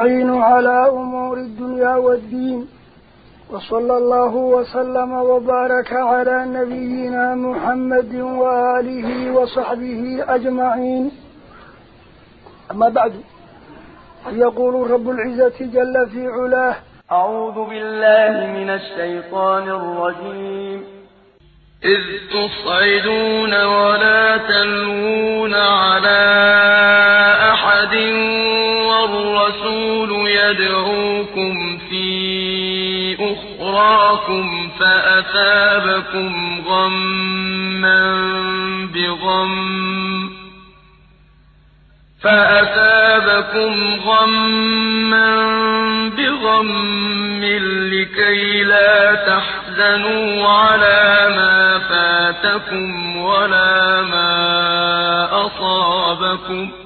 عين على أمور الدنيا والدين وصلى الله وسلم وبارك على نبينا محمد وآله وصحبه أجمعين. أما بعد يقول رب العزة جل في علاه أعوذ بالله من الشيطان الرجيم. إذ تصعدون ولا تلوون على أحد والرسول يدعوكم في أخراكم فأثابكم غما بغم فأثابكم غما بغم لكي لا تحزنوا على ما فاتكم ولا ما أصابكم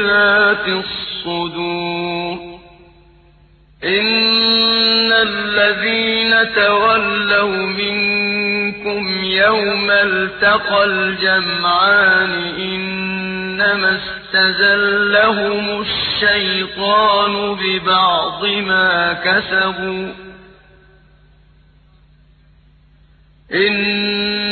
بذات الصدور. إن الذين تولوا منكم يوم التقى الجمعان إنما استزلهم الشيطان ببعض ما كسبوا.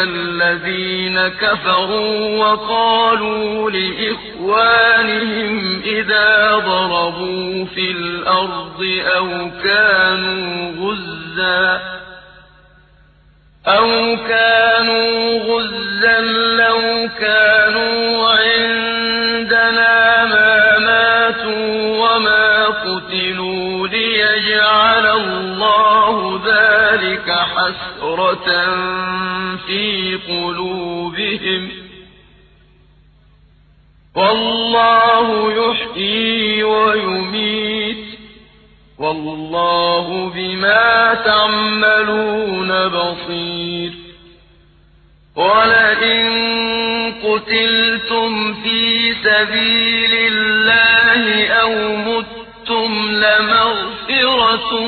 كالذين كفروا وقالوا لإخوانهم إذا ضربوا في الأرض أو كانوا غزا أو كانوا غزا لو كانوا عندنا في قلوبهم والله يحيي ويميت والله بما تعملون بصير ولئن قتلتم في سبيل الله أو متم لمغفرة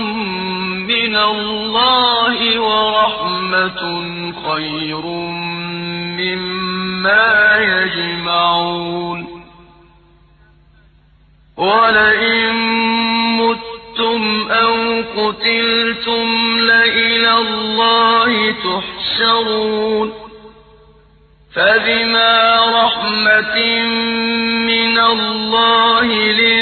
من الله ورحمة خير مما يجمعون. ولئن متم أو قتلتم لإلى الله تحشرون. فبما رحمة من الله لنت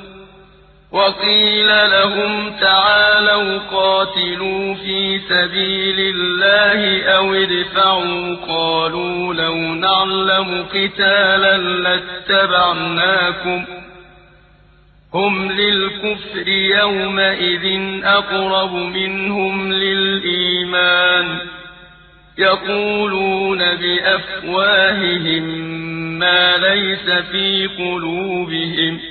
وقيل لهم تعالوا قاتلوا في سبيل الله أو ادفعوا قالوا لو نعلم قتالا لاتبعناكم. هم للكفر يومئذ أقرب منهم للإيمان. يقولون بأفواههم ما ليس في قلوبهم.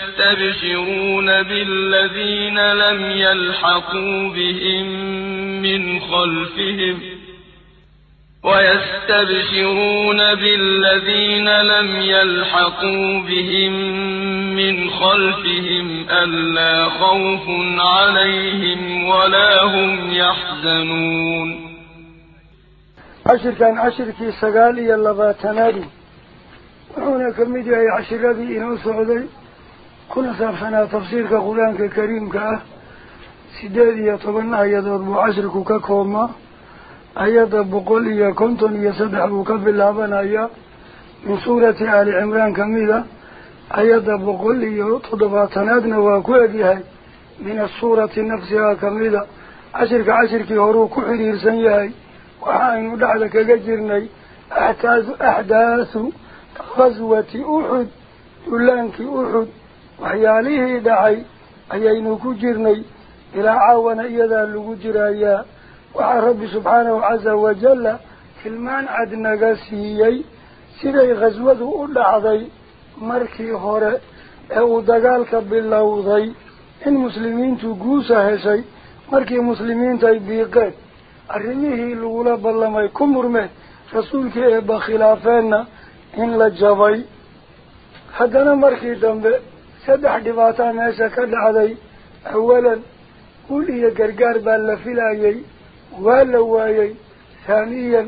ويستبشرون بالذين لم يلحقوا بهم من خلفهم ويستبشرون بالذين لم يلحقوا بهم من خلفهم ألا خوف عليهم ولا هم يحزنون. عشر كان عشر في سقالي اللباتنادي wuxuuna ka mid yahay cashiradii inoo socday ah iyo toban ayadood buu cashriku ka koobmaa ayadda boqol iyo konton iyo saddex buu ka bilaabanayaa min suurati aali cimraan kamida ayadda boqol iyo toddobaatanaadna waa ku egyahay min asuurati nafsihaa kamida cashirka cashirkii horuu ku xidhiirsan yahay waxa aynu dhexda kaga jirnay axtaasu axdaasu khaswati uxud dullaankii uxud caawana iyadaa lagu jirayaa waxaa rabbi subxaanahu casa wajalla tilmaan cad naga siiyey siday khaswadu u dhacday markii hore ee uu dagaalka bilowday in muslimiintu guusa heshay markii muslimiintay biiqeen arrimihii lagula ballamay ku murmeen rasuulkii eebba khilaafeenna in la jabay haddana markii dambe سبح دباطان ناسا كان علي أولا قول إيا قرقار بالا في الآيي والا وآيي. ثانيا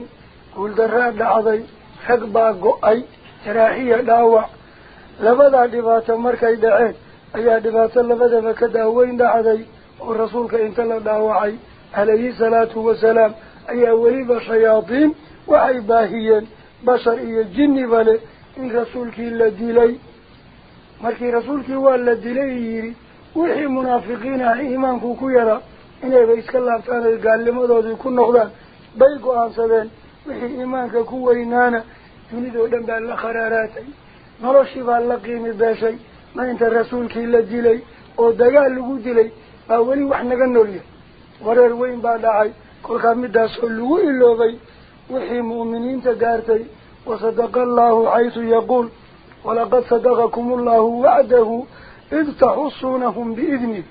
قول دراد لعضي حقبا أي تراحية دعوة لبدا دباطان مركي دعين أي دباطا لبدا فكداوين دعضي والرسول كإنتلا دعوعي عليه الصلاة والسلام. أي أوليب الشياطين وعيباهيا بشر إيا الجن بالي إن رسولك إلا ديلي ah iimaanku ku yaraa inayba iska laabtaan oy gaalnimadoodii ku noqdaan bay go-aansadeen wixii iimaanka ku weynaana dunidoo dhan baa la kharaaraatay noloshii baa la qiimi beeshay ma inta rasuulkii la dilay oo dagaal lagu dilay baa weli wax naga noolyahay wareer weyn baa dhacay kolkaa midaasoo lagu iloobay wixii mu'miniinta gaartay wasadaqa allahu xaysu yaquul ولقد صدقكم الله وعده إذ تحصونهم بإذنه.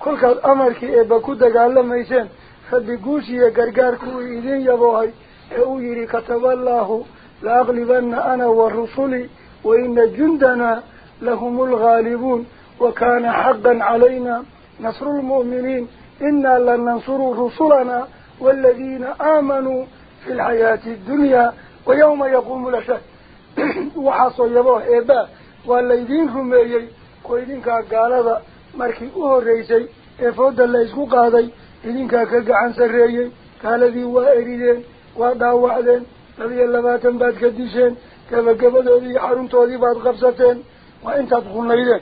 كل إيه قال لما إبا كدك علم إيسان فبقوشي قرقارك إذن يبوهي أؤيري إيه كتب الله لأغلبن أنا والرسلي وإن جندنا لهم الغالبون. وكان حقا علينا نصر المؤمنين. إنا لن ننصر رسلنا والذين آمنوا في الحياة الدنيا ويوم يقوم الأشهد وحاصو يبوح إباء والذين هم إيجي كويدين كالقالبا مركي أهو الرئيسي إفود الله إسكو قاضي إذين كالقا عنصر رئيسي كالذي هو إريدين وداو وعدين نبي الله باتن بات قديشين كما قبضوا لي حرمتوا لي بات قبضتين وإنت أدخل ليدين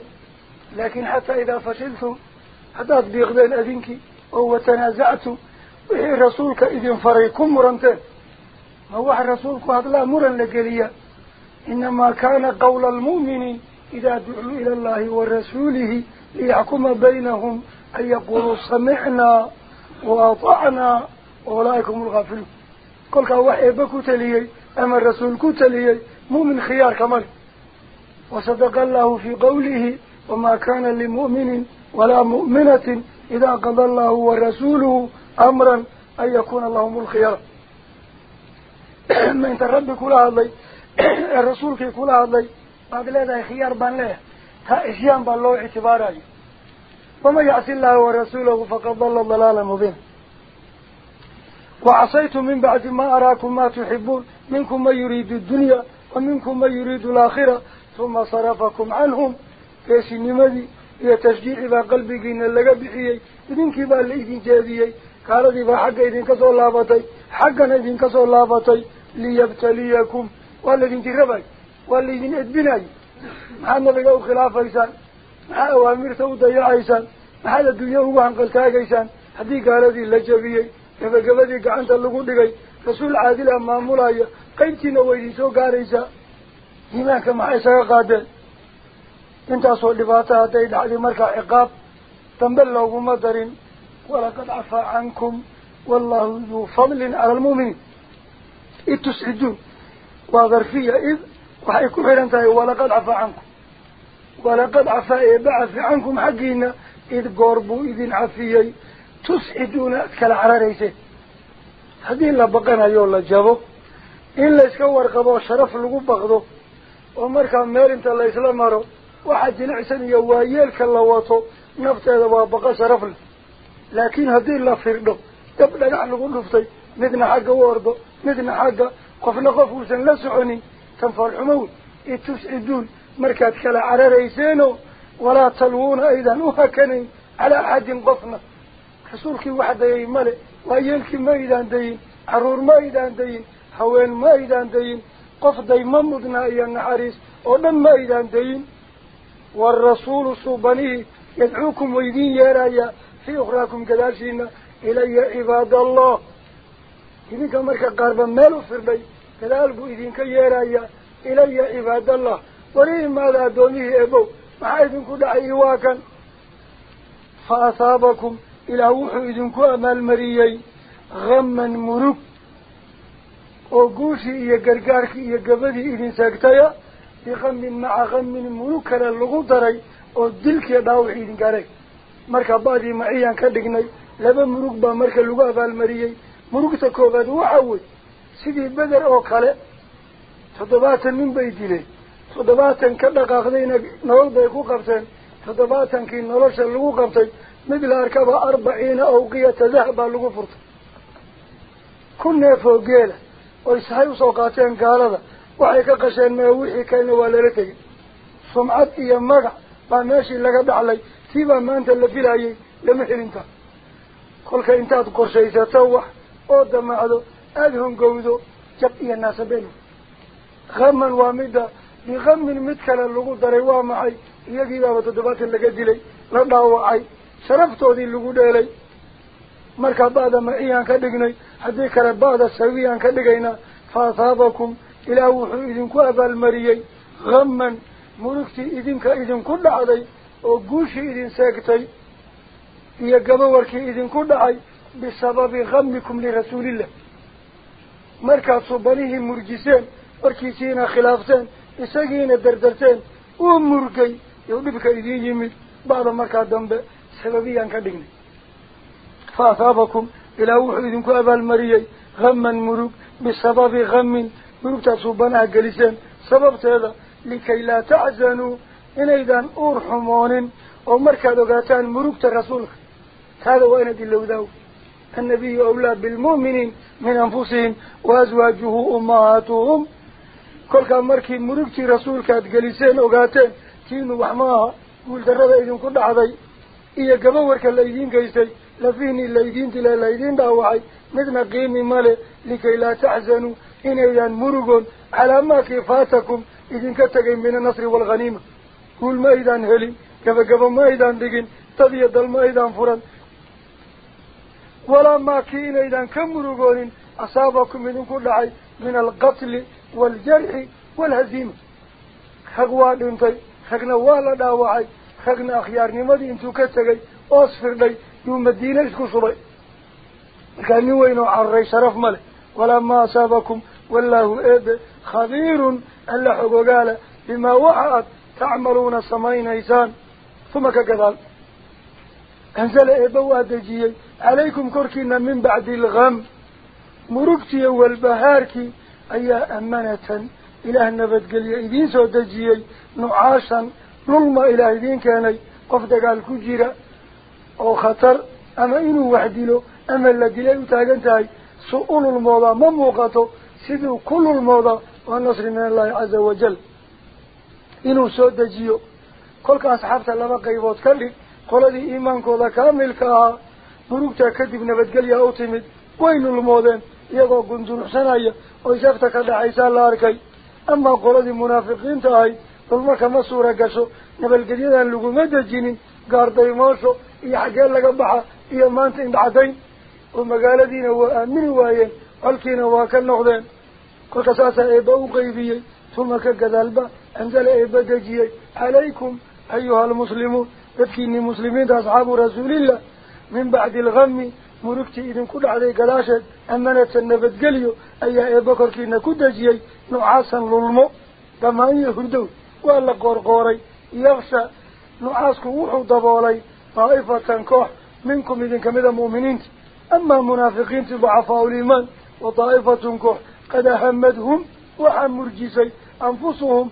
لكن حتى إذا فشلتم حتى أدبيغدين أذينكي أو تنازعتم وهي رسولك إذين فريكم مرنتين ما هو رسولك هذا لا مرن لقليه إنما كان قول المؤمن إذا دعوا إلى الله ورسوله ليحكم بينهم أن يقولوا سمعنا وأطعنا أولئكم الغافل كل كواحي بكتلي أما الرسول كتلي مؤمن خيار كمال وصدق الله في قوله وما كان لمؤمن ولا مؤمنة إذا قضى الله ورسوله أمرا أن يكون الله اللهم الخيار. من تربك لها الله ee rasuulkii kula hadlay baad leedahay khiyaar baan leeyahay taa isyaan baa loo ictibaarayo waman yacsi illaha warasuulahu faqad dala dalaala mubiina وعصيتم من بعد ما أراكم ما تحبون منكم من يريد الدنيا ومنكم من يريد الآخرة ثم صرفكم عنهم كيس النمدي هي تشجيع با قلبك إن اللقى بحيي إذن كبال لإذن جاذيي قال ذي با حقا إذن كسو لابطي حقا إذن كسو لابطي ليبتليكم ولا ينجربك ولا ينجد بناي. محمد بقوا خلافة إيسان محاوة أمير سودة يا إيسان محاوة الدنيا هو عن كاك إيسان. حدي قال ذي اللجبية كفا قفا ذي قعنت اللقود لكي رسول عادل أمام مرايا قيمتي نوي ديسو قال إيسان هناك مع إيسان قادل انت أصول لفاتها تيد علي مركع عقاب. تنبل له مدر ولقد عفا عنكم والله ذو فضل على المؤمنين. اتسعدون darfiya id waxay ku xihan tahay walaqad cafaa cankum walaqad cafaa eeba cafi cankum xaggiina id goor buu idin cafiyey tusciduuna ad kala cararayseen haddii la baqanayo la jabo in layska warqabo sharaf lagu baqdo oo markaa meel inta laysla maro waxa jilicsan iyo waayeelka la wato nafteeda waa baqo sharaf leh laakiin haddii la قفنا قفو سن لسعني كان فرحمون اتسعدون مركات كلا على ريسينو ولا تلوون أيضا نوهكني على أحد قفنا. حصولك واحد اي ملي وايالك ما أيضا دين عرور ما أيضا دين حوين ما أيضا دين قف دي ممضنا يا نعريس ومن ما أيضا دين والرسول صوبانيه يدعوكم ويدين يا رايا في أخراكم قداشين إلي عباد الله. إذن كمركا قاربا مالو فرلي كذلك إذن كيرايا إلي عباد الله وليه ماذا دونيه أبو محايدن كل عيواكا فأصابكم إلى وحو إذن كأمال مريي غما مرك وقوشي إيا قرقارك إيا قبدي إذن ساكتايا بغم مع غم مرك للغو دري ودلك يداو إذن marka baadii maciyaan ka dhignay laba murug baa marka lagu abaalmariyey oo kale toddobaatan nin bay dileen toddobaatan ka dhaqaaqdayna nolol bay ku qabteen toddobaatankii nolosha lagu qabtay mid la arkaba arbaciina awqiyata dahab baa lagu furtay ku neefoo geela oy sahay usoo qaateen gaalada waxay ka qasheen mee wixii kalena waa lala tegay sumcad iyo magac baa meeshii laga dhaclay tiibaa maanta la filayay lama helinta kolka intaad qorshaysato wax aada hongowdo jab iyo naasabeen haman waa midda bikamin mid kale lagu daray waa maxay iyagiibaaba toddobaatan laga dilay la dhaawacay sharaftoodii lagu dheelay markaa ba'da maciyaan ka dhignay haddii kale ba'da sawiyaan ka dhigaynaa fa asaabakum ilaah wuxuu idinku abaalmariyey haman murugtii idinka idinku dhacday oo guushii idin seegtay iyo gabawarkii idinku dhacay بسبب غمكم لرسول الله. مركز صبانيه مرجسين مركزين خلافتين إساقين الدردرتين ومركي يغلبك إذين يمد بعض مركز دنب سببيا كدين فأثابكم إلى وحيدكم أبا المريي غما مرق بسبب غم. مركز صبانيه قليسين سبب هذا لكي لا تعزنوا. إن إذن أرحمون ومركز دقاتان مركز رسولك هذا وين دي اللوذاوك annabiyu awlaa bilmu'miniin min anfusihim wa aswaajuhu ummahaatuhum kolkaa markii murugtii rasuulkaad geliseen ogaateen tiinu wax ma aha guuldarrada idinku dhacday iyo gabawarka laydiin geystay lafihnii laydiin dila laydiin dhaawacay midna qiimi male likay laa taxzanuu inaydan murugoon calaa maakii faatakum idinka tegay min annasri waalghaniima guul ma aydaan helin gabagaba ma aydaan dhigin dad iyo dal ma aydaan furan asaabakum idinku dhacay min alqatli waaljarxi waalhaziima rag waa dhintay ragna waa la dhaawacay ragna akhyaarnimadii intuu ka tegay oos firdhay yuu madiine isku subay markaa nin weyn oo cararay sharaf ma leh walaa maa asaabakum wallaahu eebe khabiirun alla xogogaala bimaa waxa ad تعملون سمين إيسان ثم كقدال أنزل إبوا دجيي عليكم كركنا من بعد الغم. مركتي والبهاركي أي أمانة. إله النبت قال إذين سو دجيي نعاشا. نلما إله إذين كاني. قفد قال كجيرا. أو خطر. أما إنه وحديلو. أما الذي لا يتاقنتهي سؤول الموضى مموقته سيدو كل الموضى والنصر من الله عز وجل. inuu soo dejiyo kolka asxaabta laba qaybood ka dhig qoladii iimaankooda kaamilka ahaa murugtaa kadib nabadgelya u timid way nulmoodeen iyagoo gundunuxsanaya oo isafta ka dhaxaysaa la arkay amaa qoladii munaafiqiinta ahayd dulma kama suura gasho nabadgelyadan laguma dejinin gaardaymoosho iyo xaggee laga baxa iyo maanta indhacdayn oo magaaladiina waa aamini waayeen colkiina waa ka noqdeen kolka saasaa eebba u تذكيني مسلمين أصحاب رسول الله من بعد الغم مركتي إذن كل علي قلاشة أمانة النبت قليو أي إبكر كينا كدجي نعاسا للمو كما يهدو وألا قرقوري يغشى نعاسك وحو ضبولي طائفة كوح منكم إذن كمذا مؤمنين أما منافقين ضعفاء الإيمان وطائفة كوح قد أهمدهم وحمر جيسي أنفسهم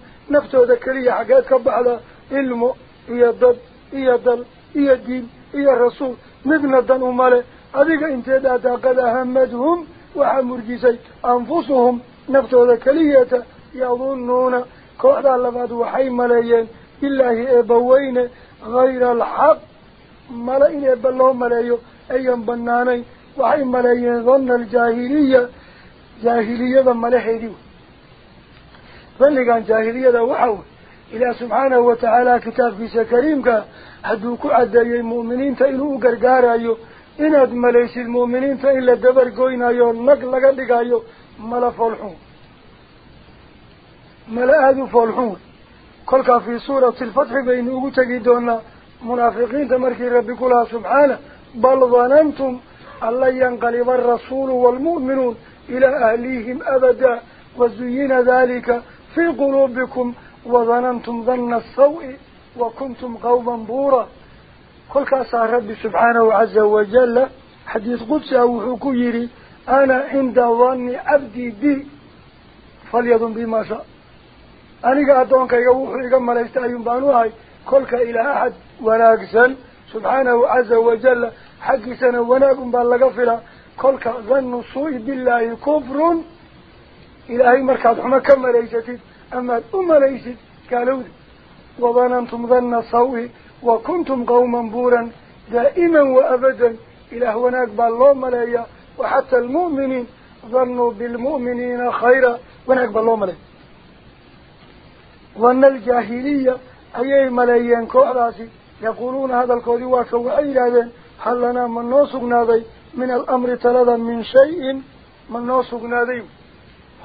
إيا الضد إيا الدل إيا الرسول مذن الدن أمالي أذيك انتدادا قد أهمدهم وحمر جيسي. أنفسهم نفتو ذكرية يظنون كوحدا لبعض وحي ملايين بالله إبوين غير الحق. ملايين إبالله ملايو أيام بناني وحي ملايين ظن الجاهلية. جاهلية ملحيدي ظن إلى سبحانه وتعالى كتاب في كريمك حدوك عدى المؤمنين تإنه قرقار أيو إناد مليس المؤمنين تإلا دبر قوينا أيو نقل لك أيو ملا فالحون ملا هذو فالحون كل في سورة الفتح بين أغتقي دونا منافقين تمركي ربك الله سبحانه. بل ظننتم أن ينقلب الرسول والمؤمنون إلى أهليهم أبدا. وزين ذلك في قلوبكم وظننتم ظن السوء وكنتم قوما بورا. كل كاسا ربي سبحانه عز وجل. حديث قدس أو حكيري أنا عند ظن عبدي بي. فليظن بما شاء. أنا أدونك يوحي إيقام ملايست أيوم بانوهاي كلك إلى أحد وناقسا سبحانه عز وجل. حق سنة وناقم بالغفرة كلك ظن سوء بالله كفر. إلهي مركز حما كم ليستي أما أم ليست قالوا وظننتم ظن سوء وكنتم قوما بورا دائما وأبدا. إله وناك بالله ملايا وحتى المؤمنين ظنوا بالمؤمنين خيرا. وناك بالله ملايا وأن الجاهلية أي ملايين كوراسي يقولون هذا الكودي وحي هذا هل لنا من نوسقنا ذي من الأمر تلذا من شيء من نوسقنا ذي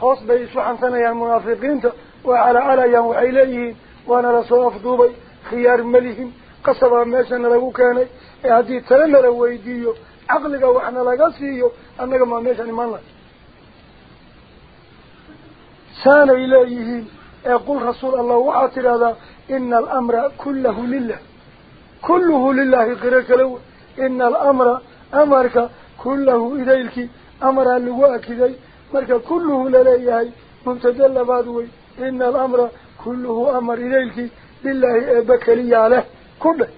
خاص بي سبحان ثانيا المنافقين وعلى عليا وعليه وأنا رسول أفضوبي خيار مليهم قصبا ماشانا لغو كاني هذه تلنا لويديو عقلك وحنا لغسيو أنك ما ماشانا من الله سان إليه يقول رسول الله وعاتر هذا إن الأمر كله لله. كله لله قرأك له إن الأمر أمرك كله إليك أمر اللواءك ذي مرك كله لليه مبتدل بعضوي إن الأمر كله أمر إليك لله بكري عليه كله.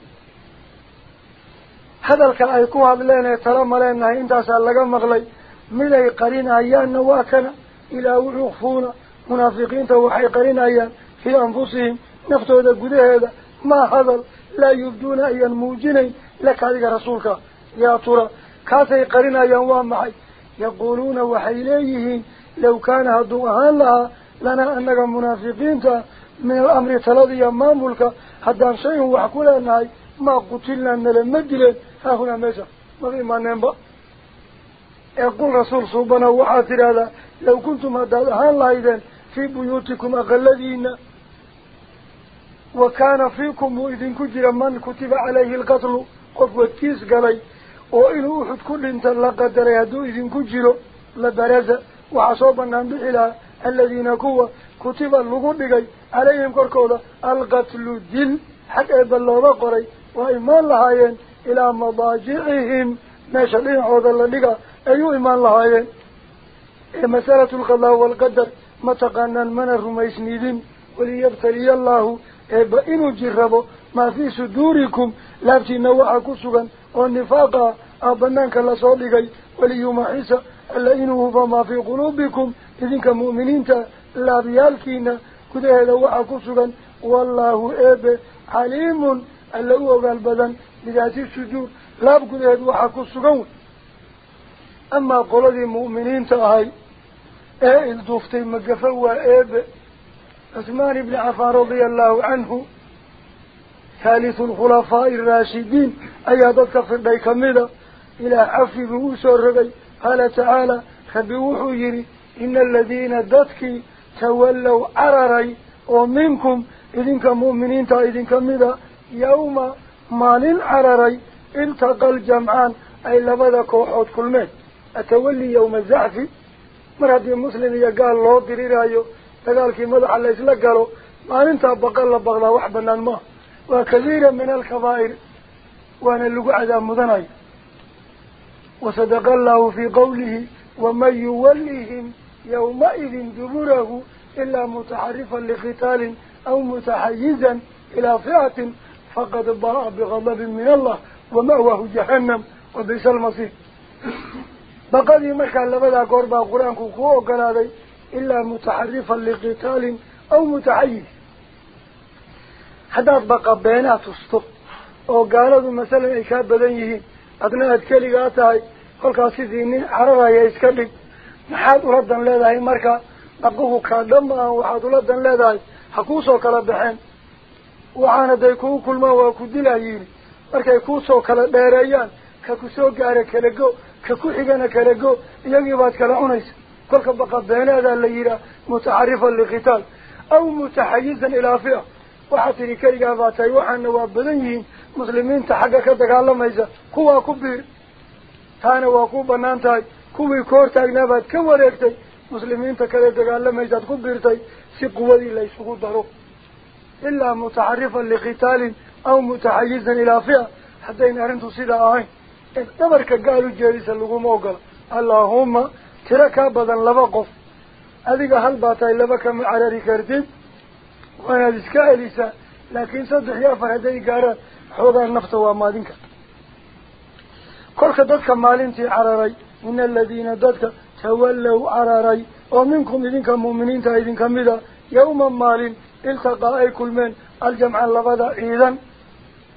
هذا الكلام يكون لنا ترى ملنا إنت سألك مغلي. ملي قرين أيان نواكنا إلى وحفونا منافقين توحي قرين أيان في أنفسهم. نفتو هذا قده هذا ما هذا لا يبدون أيان موجنين. لك هذه رسولك. يا ترى كاسي قرين أيان وامحي. يقولون وحيليه لو كان هدو أهان لها لنا أنك منافقين من الأمر تلذي مامولك هدان شيء وحكو لنا ما قتلنا أن لمدل ها هنا ميسا. ما في ما ننبأ يقول رسول صوبنا وحاثر هذا. لو كنتم هدان الله إذن في بيوتكم أغلذين. وكان فيكم إذن كجر من كتب عليه القتل. قفوة كيس قلي. وإنه أحد كل انت لقدر يدو إذن كجر لبرز. وعصوبنا بحلا. الذين كوا كتب اللغو عليهم كركولا القتل دل حتى الله قري. وإيمان لهايين إلى مضاجعهم. ناشلين عوض الله لغا أيو إيمان لهايين؟ مسألة القضاء والقدر. متقنا من الرميسنيدين وليبتلي الله. إبا إنو جربو. ما في صدوركم. لابتي نوعا إنه فما في قلوبكم. إذنك مؤمنين لابيالكينا كده هذا وعا كسوغا والله إبا عليم ألا أوغى البدن بذات السجور لاب كده هذا وعا كسوغا أما قلدي مؤمنين تأهي إيه الدوفتي مقفوا إبا عثمان بن عفان رضي الله عنه ثالث الخلفاء الراشدين أيادتك في البيك مدى إلى عفي بوسو الرقي قال تعالى خبوحوا يري إن الذين دتك تولوا عرري ومنكم إذنك مؤمنين تا إذنك مدى يوم مال عرري التقى الجمعان أي لبدا كوحوت كل مين أتولي يوم الزعف. مرهد المسلم يقال الله دريرايو dagaalkii madaxa la isla galo maalintaa baqal la baqdaa wax banaan maaha waa kabiira min alkabaa'ir waana وصدق الله في قوله ومن يوليهم يومئذ دبره إلا متحرفا لقتال أو متحيزا إلى فئة فقد براء بغضب من الله ومأوه جهنم وبيس المصير. بقدي مكا لبدا قربا قرآن كوكو وقنادي إلا متحرفا لقتال أو متحيز. حداث بقى بينات السطر وقالوا مثلا إشاب بدنيهين. Dhaquhu kaa dhama ah waxaad ula dan leedahay ha kuusoo kala baxeen waxaan hadday kuu kulmaan waa ku dilayiini markay kuusoo kala dheereeyaan ka ku soo gaara kala go ka ku xigana kala go iyagii baad kala cunaysa kolka baqa beenaadaa la yidhaah mutaxarifan liqitaal aw mutaxayizan ilaa fi'a waxaad tidhi keligaa baa tahay waxaana waa badan yihiin ku biir taana waa ku banaan tahay kuwii ka hortaagnaa baad ka wareegtay muslimiinta kale dagaalamaysaad ku biirtay si quwadii la isugu daro ilaa mutaxarifan liqitaalin aw mutaxayizan ilaa fi'a haddayna arrintu sidaa ahayn ee dhabarka gaal u jeedisa laguma ogola allaahuma tiro kaa badan laba qof adiga hal baa tahay laba kama carari kartid waanaad iska celisaa لكن صدق يا فهدي قارة حوضة النفط ومالينك كل مالين مالينتي عراري إن الذين دادك تولوا عراري. ومنكم إذنك مؤمنين تايدنك مدى يوما مالين التقى أي كل من الجمع اللغضاء إذن.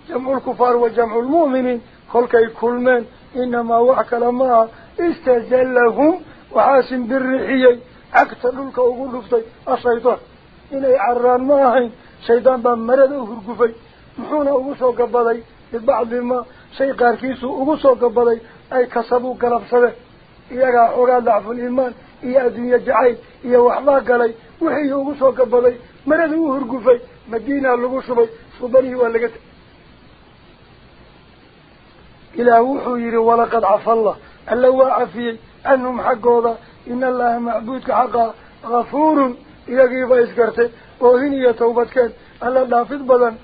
جمع الكفار وجمع المؤمنين كل كل من. إنما وعك لما استجلهم وعاسم بالرحيي. أكتلوا الكوغول لفتي الشيطان. إلي عران ماهين soo gabaday bibacdi ma shay qaarkiisuu ugu soo gabaday ay kasabuu galabsadeen iyagaa xoogaa dacful iimaan iyo adduunye jacayl iyo waxbaa galay wixii ugu soo gabaday marada u hurgufay madiinaa lagu shubay subanihii waa laga tegay ilaah wuxuu yidhi walaqad cafa allah alla waa cafiyey canhum xaggooda ina allaha macbuudka xaqaa gafuurun iyagiiba isgartay oohin iyo tawbadkeen alla dhaafid badan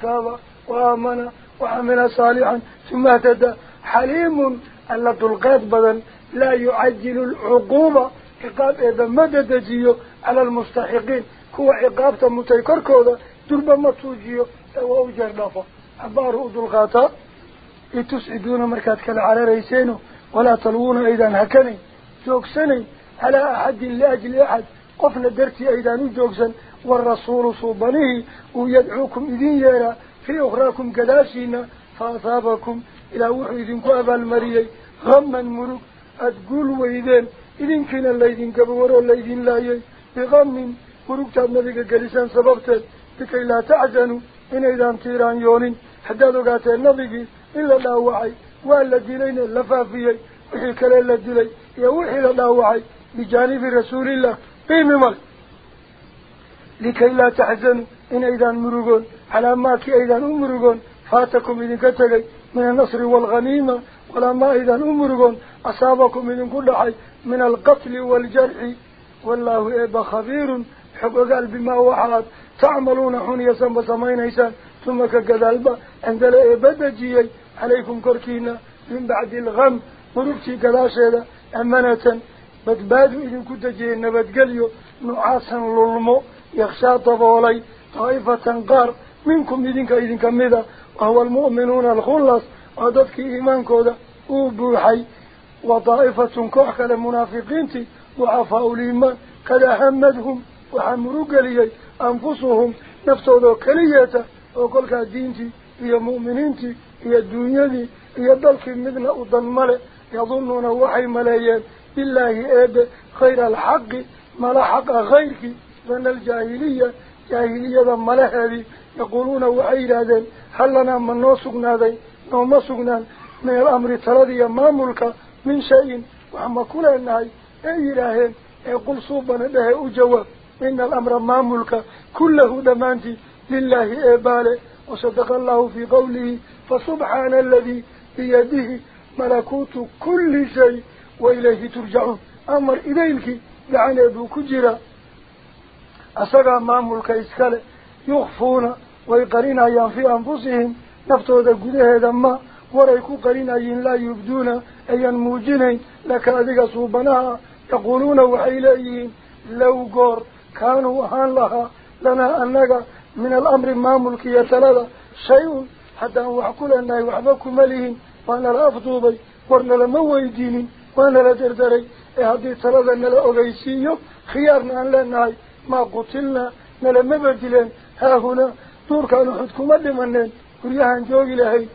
taaba wa aamana وعمل صالحا ثم اهتدى. حليم ألا دلقات بدن. لا يعجل العقوبة. عقاب إذا مدد جيو على المستحقين. هو عقابة متيكر كودا دربا ما توجيو. أو أوجر دافا عباره دلقاتا يتسعدون مركات كالعرى ريسينو. ولا تلوون أيضا هكني. جوكسني. على أحد لأجل أحد. قفنا درتي أيضا جوكسن. والرسول صوبانيه ويدعوكم إذين يرى في أخراكم كداشينا فأصابكم إلى وحيدكم أبا المريي غما مرق أتقول ويدين إذن كنا الليدين كبورو الليدين لايي بغم مرق تاب نبيك قلسان سببت لكي لا تعزنوا إن إذا انتيران يونين حدادو قاتل نبيك إلا لا وعي وألا دلين اللفافيي وحي كلا إلا دلي يوحي لا وعي بجانب رسول الله قيم مال لكي لا تحزنوا إن إذا مرقون على ما كي إذا أمرقون فاتكم إذن كتغي من النصر والغنيمة ولا ما إذا أمرقون أصابكم إذن كل حي من القتل والجرح. والله إيبا خبير حق قال بما وحاد. تعملون حنيا سنب سمين إيسان ثم كقذلبا عندنا إيبا دجيي. عليكم كركينا من بعد الغم. مرفتي كذا أمانة. بدبادوا إذن كنت جينا نبدقليو نعاسا للمو. يخشى طبولي طائفة قار منكم إذنك إذن كمذا وهو المؤمنون الخلص وضدك إيمان كودا وبوحي وطائفة كوحك للمنافقين ضعفاء الإيمان قد أهمدهم وحمروا قليي أنفسهم نفتوذوا كلية وقلك دينتي هي مؤمنينتي هي الدنيا هي ضلك مثل أضن يظنون وحي ملايين بالله إيب خير الحق ملا حق غيرك. من الجاهلية جاهلية ملا هذه يقولون وحيدا هل لنا من نوسقنا ذي نوم سقنا من الأمر تردي ما ملك من شيء. وعما كل النهي أي إلهين يقول صوبنا به أجواب إن الأمر ما ملك. كله دمانتي لله إبالة. وصدق الله في قوله فسبحان الذي بيده ملكوت كل شيء. وإليه ترجعون. أمر إليك لعن أبو أسقى ما ملك إسكاله يخفون ويقرين أيام في أنفسهم. نفتو ذا قده ما وريكو قرين أيين لا يبدون أيان موجنين. لك أذيك صوبناها يقولون وحيليين. لو قر كانوا أهان لها لنا أنك من الأمر ما ملكي يتلذى شيء. حتى وحكول أنه وحبكم مليهن. وأنا لا أفضوبي وأنا لما ويدينين وأنا لا دردري هذه تلذى أن لا ما قتلنا نلما بدلين ها هنا دور كانوا حدكم لمنين كريهان جوغي لهي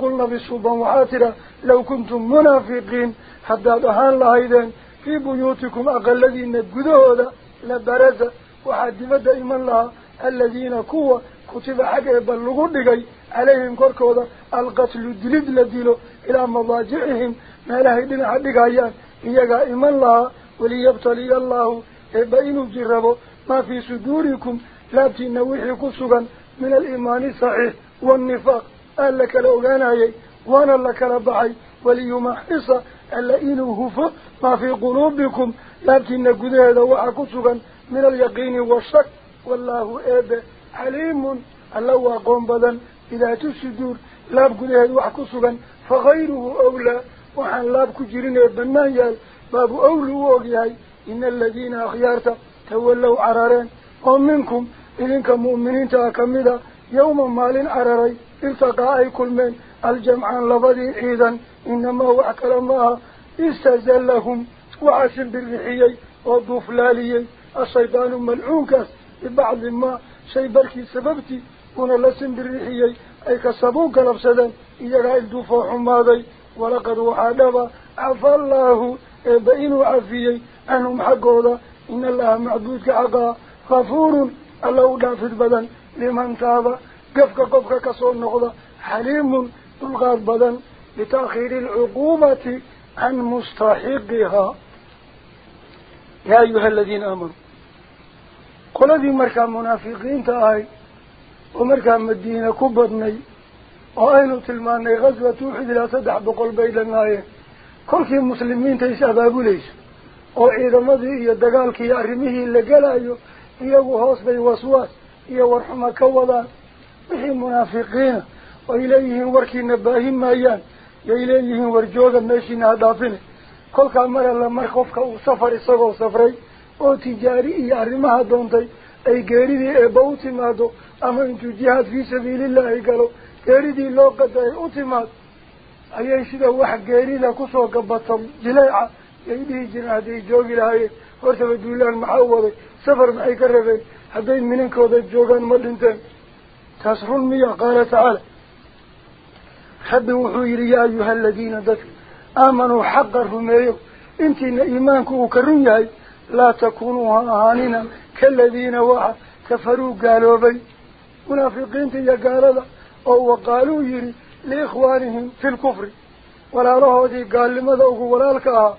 قلنا بصوبا وحاترا لو كنتم منافقين حتى دهان لهيدين في بيوتكم أقل الذين قدوه لبرز وحد مدى إيمان لها الذين كوا كتب حقا يبلغوا لغي. عليهم كوركودا القتل الدليد لديلو. إلى مضاجعهم. ما لهيدين حدك أيان إيقا إيمان لها وليبتلي الله. بين جربوا ما في صدوركم لا تنوحي كسوغا من الإيمان الصحيح والنفاق. أن لك لأغاناي وأنا لك لبعي وليمحص ألا إنه هفو ما في قلوبكم لا تنقذ هذا وعكسوغا من اليقين والشك. والله إيب عليم. الله قوم بدا إذا تسدور لا بقول هذا وعكسوغا فغيره أولى. وحن لا بكجرين بنان يال باب أولو وغيهاي. إن الذين أخيارتا تولوا عرارين ومنكم إذنك مؤمنين تأكمدا يوم مال عراري التقى أي كل من الجمعان لبدي إذن إنما هو أكل الله استزلهم. وعسل بالرحيي والضفلالي الشيطان ملعونك ببعض ما شيء بركي سببتي. هنا لسن بالرحيي أي كسبوك لبسدا. إذا رأي الدفاع ماذي ولقد وحادبا عفى الله. بإنه عفيي أنهم حقودا. إن الله معبودك حقا غفور. الله دافد بدن لمن تاب. قفك قفك كسور نقضة حليم الغار بدن. لتأخير العقوبة عن مستحقها. يا أيها الذين آمنوا. قل ذي مركا منافقين تأهي. ومركا مدينة كبضني وأينو تلماني غزوة توحد لا تدح بقل بيد النايه كل كي مسلمين تيس أبابو ليس وإذا مضي إيا دقالك يا أرميه اللي قلايو إيا وهوس بي وسواس إيا ورحمة كوضان وحي منافقين وإليهم وركي نباهم مايان يإليهم ورجوغا ماشينا هدافين كل كامر الله مرخوفك وسفر إصغو سفري oo tijaari iyo arrimaha doontay ay geeridii eebba u timaado ama intuu jihaad fii sabiilillaahi galo geeridii loo qadaray u timaado ayay sida wax geerida kusoo gabato jileeca يدي جنادي جوجي لهاي ورثة دولان محاوضة سفر معي كرفين هذين من انك جوجان مدنتين تسرون ميا قال تعالى حب وحوير يا أيها الذين ذكر آمنوا حقا رميو انتي ان ايمانك وكرون لا تكونوا هانينا كالذين واحد كفروا قالوا بي. منافقين تيا قالوا لا. أو قالوا يري لإخوانهم في الكفر. ولا رهو دي قال لماذا هو ولا الكهار آه.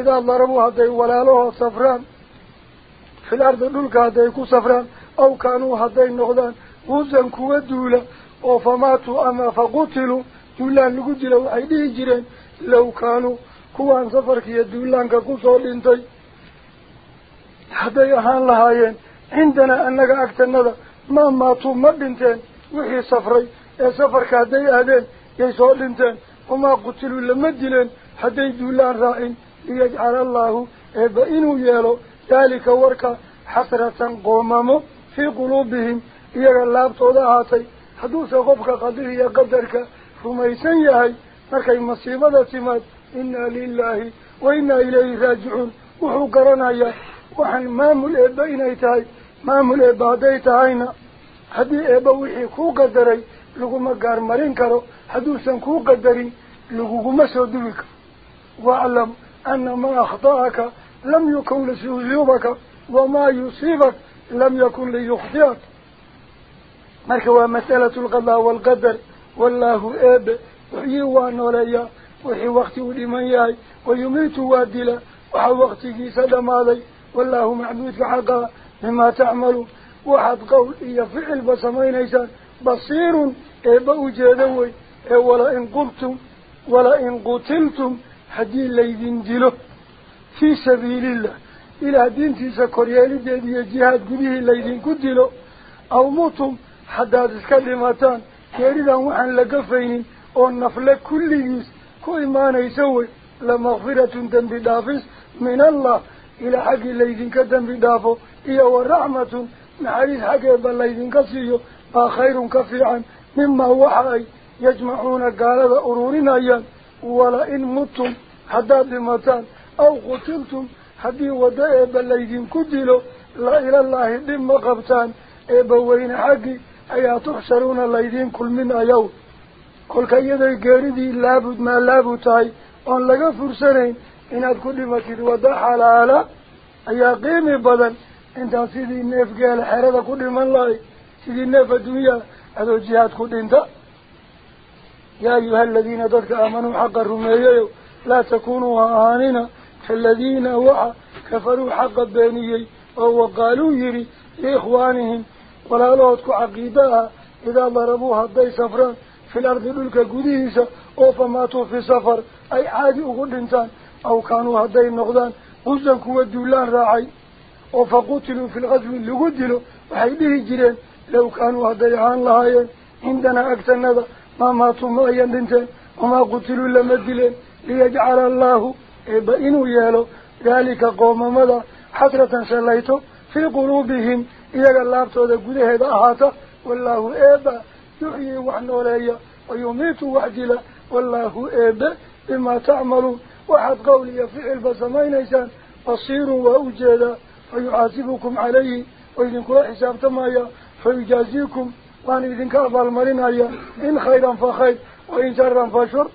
Idaa darabuu hadday walaalahood safraan fil ardi dhulka hadday ku safraan aw kaanuu hadday noqdaan guusan kuwa duula oo famaatuu ama faqutiluu duulaan lagu dila waxay dhihi jireen low kaanuu kuwaan safarka iyo duulaanka kusoo dhintay hadday ahaan lahaayeen cindanaa annaga agtanada maa maatuu ma dhinteen wixii safray ee safarka hadday aadeen yay soo dhinteen wamaa qutiluu lama dileen hadday duulaan raacin inuu yeelo daalika warka xasratan qoomamo fii quluubihim iyaga laabtooda ahaatay hadduuse qofka qadihi iyo qadarka rumaysan yahay markay masiibada timaad inaa lilaahi wa inaa ilayhi raajicuun wuxuu garanayaa waxaan maamul eebba inay tahay maamul eebba hadday tahayna haddii eebba wixii kuu qadaray laguma gaarmarin karo hadduusan kuu qadarin laguguma soo duwi أن ما أخطأك لم يكن لسيصيبك وما يصيبك لم يكن ليخطئك. مركوا مسألة القضاء والقدر والله إب وحي وانوليا وحي وقت لمن ياي ويميت وادلا وحي وقته سلم علي والله معبودك حقا مما تعمل وحد قول إيا فعل بسمين إيسان بصير إبا وجدوي ولا إن قلتم ولا إن قتلتم هدين ليدين جلو في سبيل الله. إلى دين يا كوريالي يا جهاد قليه ليدين كدلو أو موتهم حدا تسكلماتان كاريدا وحن لقفين ونفل كل جيس كوي ما نيسوي. لمغفرة دم بدافس من الله. إلى حق ليدين كدم بدافو إيا والرحمة نعريس حق بالليدين كسيو. باخير كفيعا مما هو وحاي يجمعون قالوا أرورنا يا ولا إن متم. Haddaad dhimataan aw qutiltum haddii waddo eeba laydinku dilo la ilallaahi dhib ma qabtaan eebba weyne xaggii ayaa tuxsharuuna laydiin kulminayow kolka iyaday geeridii laabud maa laabud tahay oon laga fursanayn inaad ku dhimatid wadda xalaala ayaa qiimi badan intaan sidii neef geela xerada ku dhiman lahay sidii neef adduunyaa adoo jihaad ku dhinta yaa ayuha aladiina dadka aamanuu xaqa rumeeyayo لا تكونوا هآننا الذين وعى كفروا حق بينيي وهو قالوا يري لإخوانهم. ولا لوتك عقيدها إذا ضربوها بي سفرا في الأرض للك قديسة أو فماتوا في سفر. أي عادي أغل إنسان. أو كانوا هدين نغدان قزنك ودولان راعي. أو فقتلوا في الغزو اللي قدلوا وحيده جرين لو كانوا هدين لهايين. عندنا أكثر نظر ما ماتوا مؤيا إنسان وما قتلوا لما دلين eeba inuu yeelo daalika qoomamada xasratan shallayto fii quluubihim iyaga laabtooda gudaheeda ahaata wallaahu eeba yuxyii wax nooleeya wayumiitu wax dila wallaahu eebe bimaa tacmaluun waxaad qowl iyo ficilba samaynaysaan basiirun waa ujeedaa fayuxaasibukum calayhi oo idinkula xisaabtamaya fayujaaziikum waan idinka abaalmarinaya in khayran fa khayr wain sharan fa shur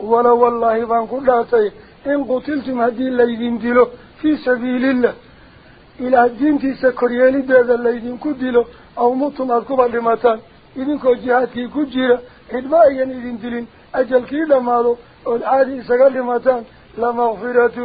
ولا والله بان كل هاتي إن قتلتم هذه الليذين دلو في سبيل الله. إلى الدين في سكريالي دي هذا الليذين كدلو أو مطم أركب لماتان إذن كو جهاتي كجيرا إذ ما أيان إذن دلين أجل كي لمالو والعادي سكر لماتان لمغفرة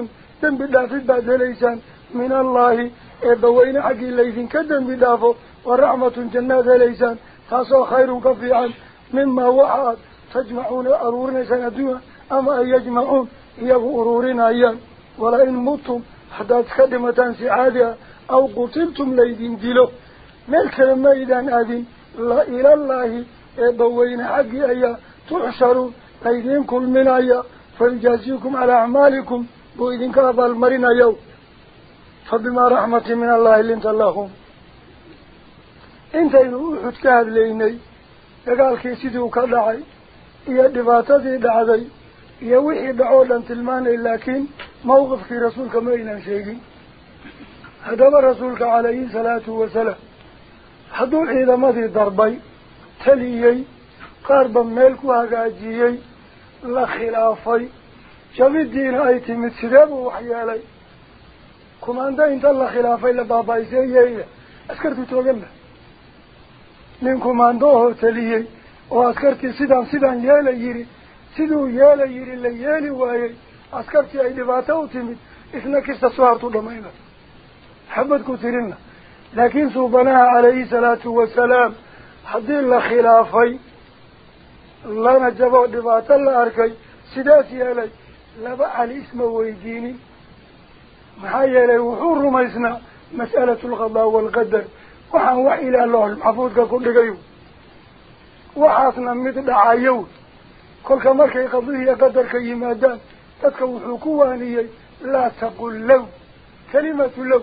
دم بالله في البعد ليسان. من الله إذا وين حقي الليذين كدم بالله ورحمة جنات ليسان. تاسو خير كفيعا. مما وعاد تجمعون أرورنا سندوها أما أن يجمعون إياه أرورنا أيان ولئن موتتم حتى تخدمة سعادها أو قتلتم ليدين ديلو ملك لما إذن أذن لا إلى الله إبوين حقي أيا تحشروا ليدين كل من أيا فنجازيكم على أعمالكم. بوئذن كابا المرين أيو فبما رحمة من الله اللي انت اللهم انت ينوحوا تكاد ليني يقال كيسيدي وكالعي tilmaanay laakiin mawqifkii rasuulka ma aynan sheegin haddaba rasuulka calayhi salaatu wasalaam hadduu ciidamadii darbay taliyey qaarba meel ku hagaajiyey la khilaafay jabidiina ay timid sidee buu waxyeelay kumaanda inta la khilaafay la baaba-iseeyeya askartii tooganba nin kumaando oo taliyey siduu yeela yidhi la yeeli waayey askartii ay dhibaato u timid isna kista soo hartu dhamayna xabad ku tirina laakiin suubanaha calayhi salaatu wasalaam haddii la khilaafay lana jaboo dhibaato la arkay sidaas yeelay laba cali isma weydiinin maxaa yeelay wuxuu rumaysnaa mas'alatu alqadaa waalqadar waxaan wax ilaah looxul maxfuudka ku dhigayo وحاسنا مدد عايوه كلك مركي قضية قدرك يمادان تتكو حكوانيه لا تقول لو. كلمة لو.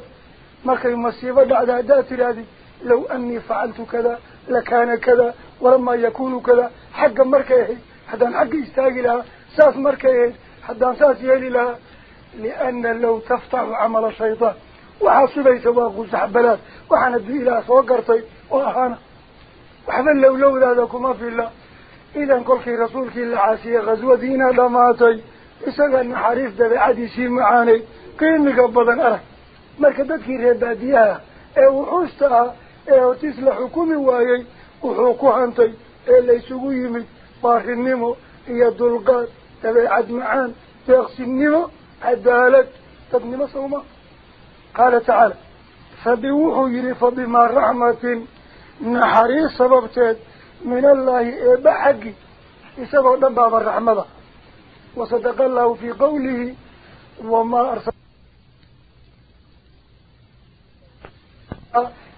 مركي مصيبة بعد ذات الهدي لو أني فعلت كذا لكان كذا ولما يكون كذا. حق مركيه حدا حق يستاقي لها. ساس مركيه حدا ساس يلي لها. لأن لو تفتح عمل الشيطان. وحاسبه سواق سحبلات وحنا دي لها سواقرتي وأهانه وحفل لو لو ذلك ما في الله. إذا كل خير رسولك العاسية غزوة دينا دماتي. إساق أن حريف ده بعديسي معاني. كين مقبضا أره مركضت كيرها باديها أو إيه حوستها أو إيه تسل حكومي وايي. وحوكوها انتي اللي إيه سويمي طاح النمو هي دلقات. تبعد معان. تغسي النمو عدالة تبني مصومة قال تعالى. فبوحو يري فبما رحمة نحريص سببتين من الله إباحك يسبب دباب الرحمة وصدق الله في قوله وما أرسل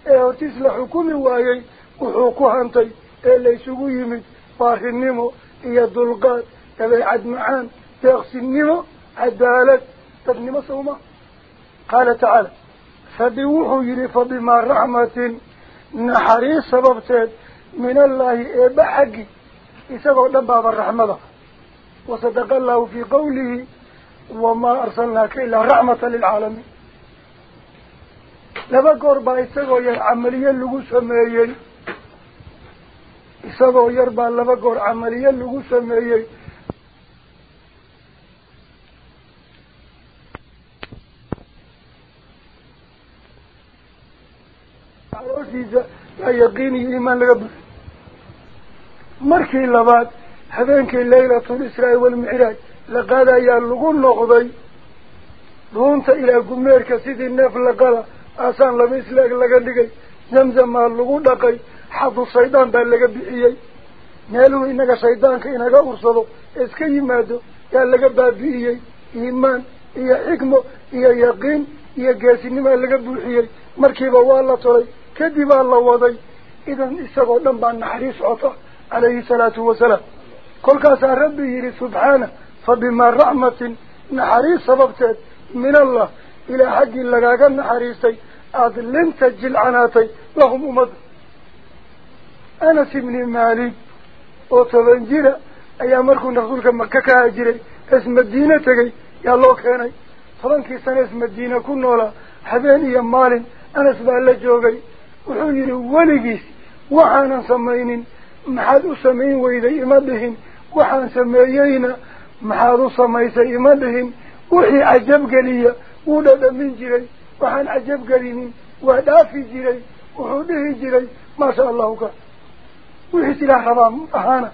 إيه تسل حكوم وايي وحوقها انتي إيه ليسوا يمج فارح النمو إيه الدلقات إيه عد معان. تغسي النمو عدالت. تبني ما قال تعالى فبوحي يريف بما رحمة xaggi isagoo dhan baaba raxmada wasadaqa allahu fii qawlihi wamaa arsalnaaka ilaa raxmata lilcaalamiin laba goor baa isagoo yar camaliye lagu sameeyey isagoo yar baa laba goor camaliye lagu sameeyey iimaan laga buxi markii labaad habeenkii laylatul israa walmicraaj la qaadayaa lagu noqday dhuunta ilaa gumeerka sidii neef laqala aasaan laba islaag laga dhigay zamzamaa lagu dhaqay xadu shaydaan baa laga bixiyey meeluhu inaga shaydaanka inaga ursado iska yimaado yaa laga baabi'iyey iimaan iyo xikmo iyo yaqiin iyo geesinimaa laga buuxiyey markiiba waa la tolay كدب الله وضي إذن استغلنا بأن نحريص عطا عليه الصلاة والسلام. كل كاسا ربي سبحانه فبما رحمة نحريص سببتات من الله إلى حق لقاق النحريصي أذلن تجل عناتي لهم أمد. أنس بن مالي وطبنجيرا أيام ركو نخذلك مكاكا أجري اسم الدينة تقي يا الله كاني. طبعا كيسان اسم الدينة كنولا حبيني يمالي أنس بألجوغي وحنجر ولقيس وحانا سمين محادو سمين وإذا إمدهن وحان سميين محادو سميس إمدهن وحي عجب قليا ولد من جري وحان عجب قليني ودافي جري وحوده جري ما شاء الله كان وحي سلاح رضام أهانا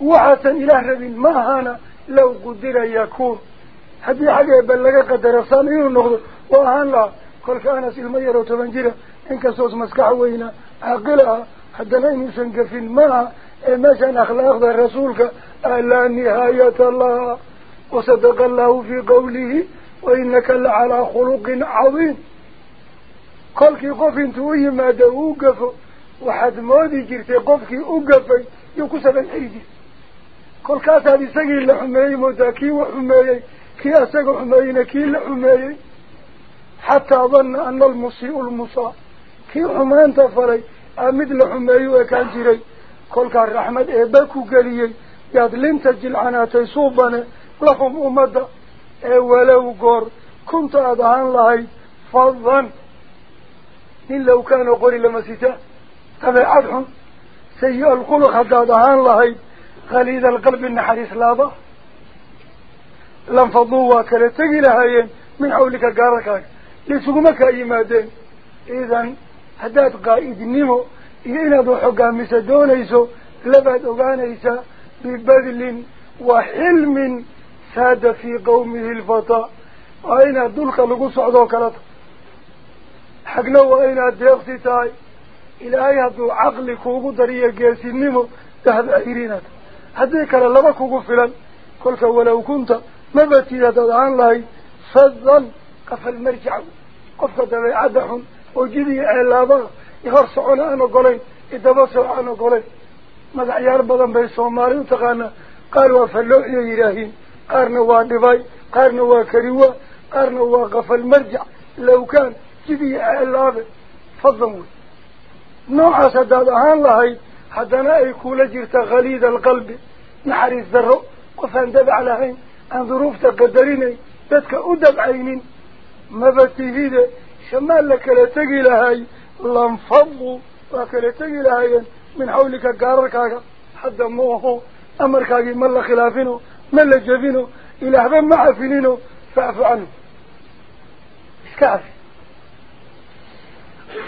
وحسن إله رب ما هانا لو قدر يكون. هذه حاجة بلغة قدر صانعين النقض وأهان لا قل كأنا سلمية روتبان جري إنك مسكع مسكعوينا عقلا حتى لا ينسن قفين ما إما شان أخلاق ذا رسولك. ألا نهاية الله. وصدق الله في قوله. وإنك لعلى خلق عظيم. كل كي قف انتو اي ما دا اوقف وحد مودي جرتي قف كي اوقف يوكو سبا الحيدي كل كاسا دي ساقي اللحمي مودا كي وحمي كي اساق حمينا كي اللحمي حتى ظن أن المصيء المصاب. Ekaan jiray kolkaa raxmad eebba ku geliyey yaad linta jilcanaatay suubane lahum ummadda ee walow goor kunta aada ahaan lahayd fadan nin low kaano qori lama sita dabeecad xun sayi alkhuluq haddaad ahaan lahayd khaliida alqalbi naxariis laaba lanfaduu waa kala tegi lahaayeen min xawlika gaararkaaga laisuguma kaa yimaadeen idan haddaad qaa'idnimo iyo inaad wax hogaamisa doonayso labaad ogaanaysaa bibadlin wa xilmin saada fii qawmihi lfataa waa inaad dulka lagu socdoo kala ta xagna waa inaad deeqsi tahay ilaahay hadduu caqli kuugu dariyo geesinimo dahab ahirinaad haddii kale laba kugu filan kolka walow kunta mabatid haddaad ahaan lahayd fadan qafal marjac qofka dabeecadda xun وجدي أهلابا يهر سعونا أنا قولين إدبا سعونا قولين ماذا عيار بضن بي سوماري وتقانا قاروا فاللوحي يراهين قارنوا نباي قارنوا كريوا قارنوا غف المرجع لو كان جدي أهلابا فضموا نوع سدادهان الله حتى ما يكون جرت غليد القلب نحري الزر وفان على هين، أن ظروف تقدريني بدك أدب عينين ما بتيهيده lanfadu waa kala tegi lahaayeen min xawlika gaararkaaga hadda ma aho amarkaagii ma la khilaafino ma la jebino ilaahba ma cafinino facfu canhum iska cafi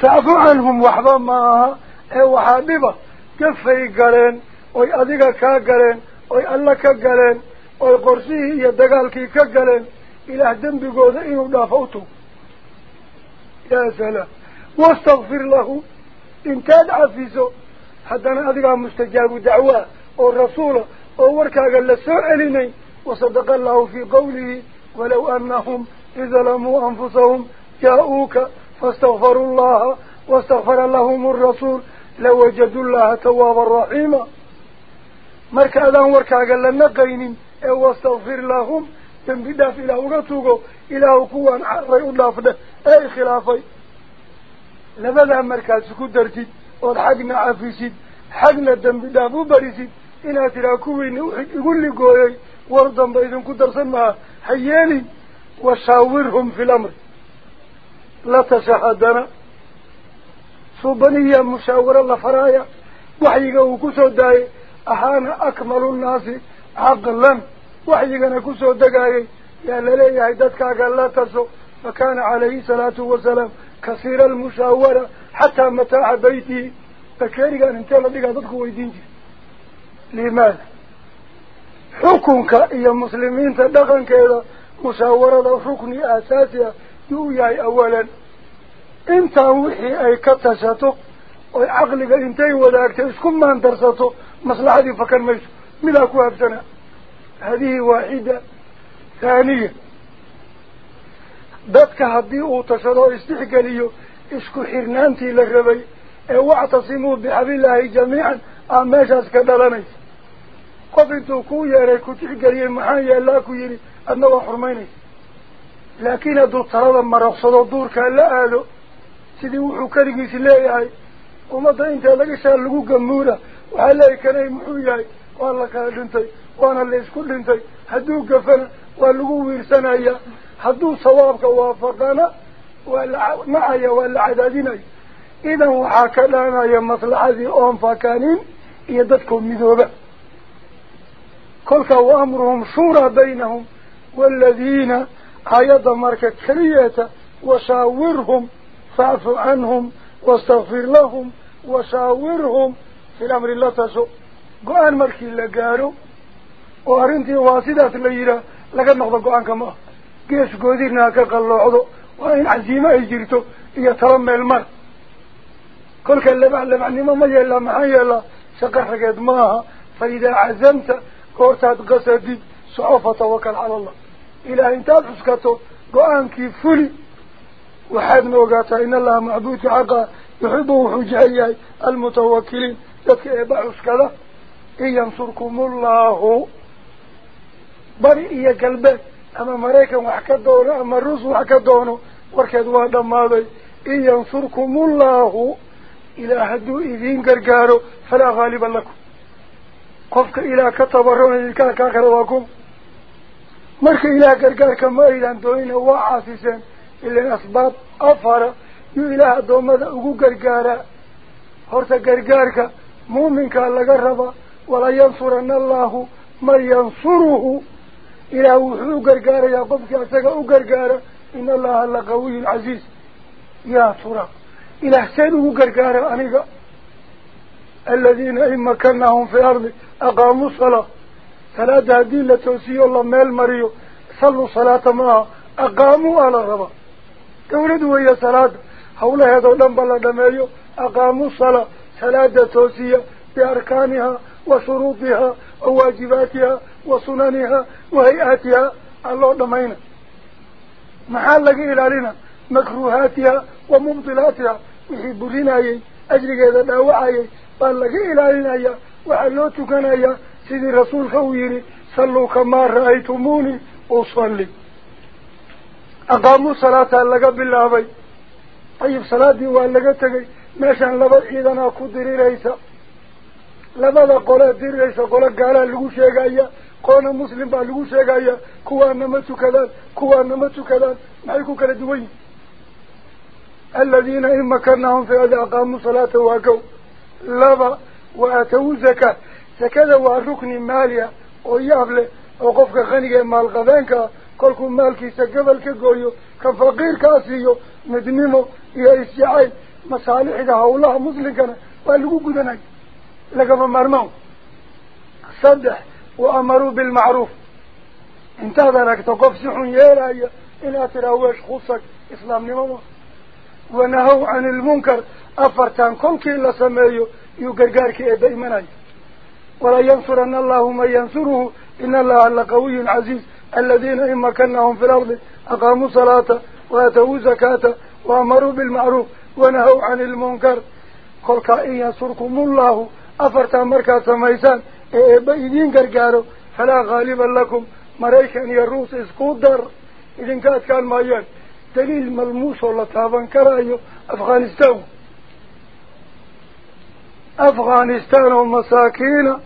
facfu canhum waxba ma aha ee waxaa dhiba gafay galeen oy adiga kaa galeen oy alla ka galeen oy qorshihii iyo dagaalkii ka galeen ilaah dembigooda inuu dhaafo استاذنا واستغفر له. انت عفيزه حتى أنا ادعى مستجاب دعوة والرسول رسوله أو وركا قال سؤلني وصدق الله في قوله ولو أنهم إذا لموا أنفسهم جاءوك فاستغفروا الله واستغفر لهم الرسول لوجدوا الله توابا رحيما. مركا ادعى وركا قال لنا قينين أو واستغفر لهم labadaa markaad isku dartid ood xagna cafisid xagna dembi dhaaf u barisid inaad tidhaha kuwiina uxig igu ligooyay war damba idinku darsan maha ha yeelin washaawirhum fi lamri la tasha haddana suubaniyaa mushaawaro la faraaya waxyiga uu ku soo daayey ahaana akmalu nnaasi caqlan وحيقنا كسو دقائي يا للي عيدتك أقل لا ترسو فكان عليه الصلاة والسلام كثير المشاورة حتى متاع بيته فكيري قال انت الله بيقى ويدينج لماذا؟ حكمك كأي مسلمين تدقن كذا مشاورة الحكم أساسية. يو ياي أولا. انت وحي أي كتشاتو وعقلك انت وداك كم ما انترساتو مصلحة فكان ميسو ملاكوها بسنة tashado o istixgeliyo isku xirnaantii la rabay ee wactasimuu bixablillaahi jamiican aa meeshaas ka dhalanaysa qof intuu kuu yeeray ku tixgeliyey maxaan yeellaa ku yidhi adna waa xurmaynaysa laakiin hadduu talada maraqsado duurkaa la aado sidii wuxuu keligiisi leeyahay ummadda inta laga shaa lagu gamuura waxaa leeyahy kanay muxuu yahay waa la kala dhintay وأنا اللي اسكل انتي هدو قفل والقو ورسانايا هدو صوابك وافردانا معايا والعدادين اذا وحاك لانا يا مصلحة ذي اوام فاكانين يددكم مذوبة كلك وامرهم شورى بينهم والذين عيض مركة كرية وشاورهم فاعف عنهم واستغفر لهم وشاورهم في الامر الله تسوء قوان مركي اللي قالوا ah gees goodina ha ka qalloocdo waa in casiimo ay jirto iyo talo meel mar kolka labac labacnimo ma yeelaa maxaa yeelaa shaqo rageed ma aha fa idaa cazamta goortaad qasadid soco fatawakal cala allah ilaah intaad cuskato go-aankii fuli waxaadna ogaataa in allaha macbuudka xaqa yuxibu wuxuu jecel yahay almutawakiliin dadka eeba cuskada in yansurkumullahu بري إيا قلبه أما مريكا وحكا دونه أما الرس وحكا دونه وركدوا دمالي إن ينصركم الله إلى أهدو إذين قرقارو فلا غالبا لكم قفك إلى كتبرون إذن كان كاكرا لكم مرك إلى قرقار كما إذن دوينه وعاسسا إلا أسباب أفر يو إلى أهدو ماذا أقو قرقارا هورتا قرقارك مؤمن كان ولا ينصرن الله ما ينصره إلى وحو قرقار يا قبك أسكا قرقار إن الله الله قوي العزيز. يا ترى إلى سنه قرقار أنيقا الذين إما كانهم في أرض أقاموا صلاة صلاة دين لتوسي الله مال مريو. صلوا صلاة ما أقاموا على ربا كوريد ويا صلاة. حول هذا دم بلا دمايو أقاموا صلاة صلاة توسية بأركانها وشروطها وواجباتها hay-aatiha aa loo dhamayna maxaa laga ilaalina makruuhaatiha wa mubdilaatiha wixii burinayey ajrigeeda dhaawacayay baa laga ilaalinaya waxaa loo tukanayaa sidii rasuulka uu yihi salluu kamaa ra'aytumuuni usalli aqaamuu salaataa laga bilaabay ayib salaadii waa laga tegay meeshaan laba ciidanaa ku diriraysa labada qolee diriraysa qolo gaalaa lagu sheegaya maxay ku kala duwan yihin aladiina in makanahum fi adi aqaamuu salaata waa kow laba wa aatawu zakaa zakada waa rukni maali ah oo yaab leh oo qofka qaniga ee maalqabeenka ah kolkuu maalkiisa gobol ka gooyo ka faqiirkaa siiyo midnimo iyo isjacayl masaalixda hawlaha muslimkana waa lagu gudanaya lagama maarmaan saddex وأمروا بالمعروف. انت تقف تقفسح يا رأي. إن أتراوش خصك إسلام نمو ونهو عن المنكر. أفرتان كلك إلا سمايو يقرقارك إبا إمناي ولا ينصرن الله ما ينصره. إن الله على قوي عزيز. الذين إما كانهم في الأرض أقاموا صلاة وأتوا زكاة وأمروا بالمعروف ونهوا عن المنكر. قل كائن ينصركم الله. أفرتان مركز ميزان سميسان بإذين قرقاروا فلا غالبا لكم. مريكا يروس إسكودر. إذن كانت كان مايان. دليل ملموس والله تابان كرايو. أفغانستان. أفغانستان ومساكين.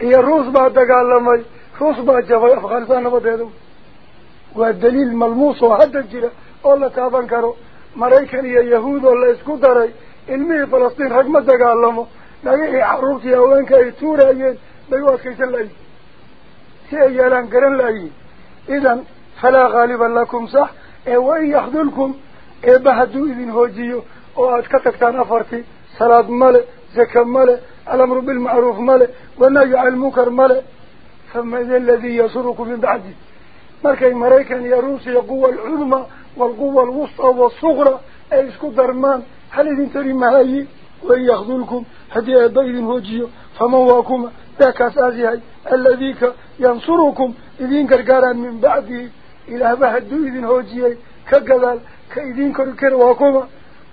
هي الروس بعد دقالمي روس بعد جبay أفغانستان نبدأ والدليل ملموس وهذا الجيرة الله تابان كرو مريكان يا يهود اسكو داري ilmihii falastiin rag ma dagaalamo نجي عروت يا وين كي تورا يين نجوا كيس اللي. يلان كرن لي. إذا فلا غالبا لكم صح؟ إيه وين يحضلكم إيه بهدو إذن هوجيو. أو أتكتك تنافرتي صلاة مال زكا مال الأمر بالمعروف مال والنجوع المكر مال فما ذي الذي يسرك من بعدي مركي مريكا يا روسيا قوة العلمة والقوة الوسطى والصغرى. أي اسكو درمان. هل إذن تري مهايي وإن يخذلكم هدي أبيض هجيه فموهكم ذاك أساسي هاي الذي ينصركم إذين كرقارا من بعده إلى بحد إذين هجيه كقلال كإذين كرواكم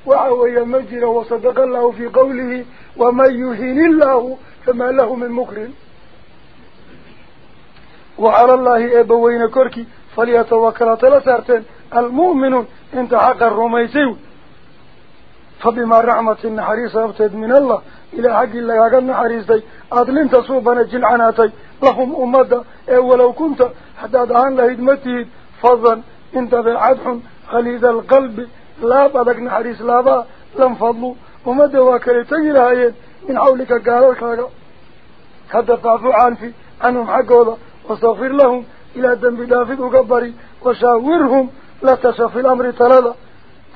وعوي مجر وصدق الله في قوله ومن يهين الله فما له من مكرم وعلى الله أبوين كركي فليتوكل ثلاثة المؤمن انت حق الرميسيون فبما رحمة النحريس أبتد من الله إلى حق الله أقل نحريسي أدلين تصوبنا جلعناتي لهم أمدا ولو كنت. حتى دهان لهدمته فضا إنت بالعدح خليد القلب. لا بدك نحريس لا با. لم فضلوا أمدا وكريتي لهايين من حولك قالوا حتى تعفو عنفي عنهم حقوضا واستغفر لهم. إلى ذنب دافد وقبري وشاورهم. لا تشف الأمر تلالا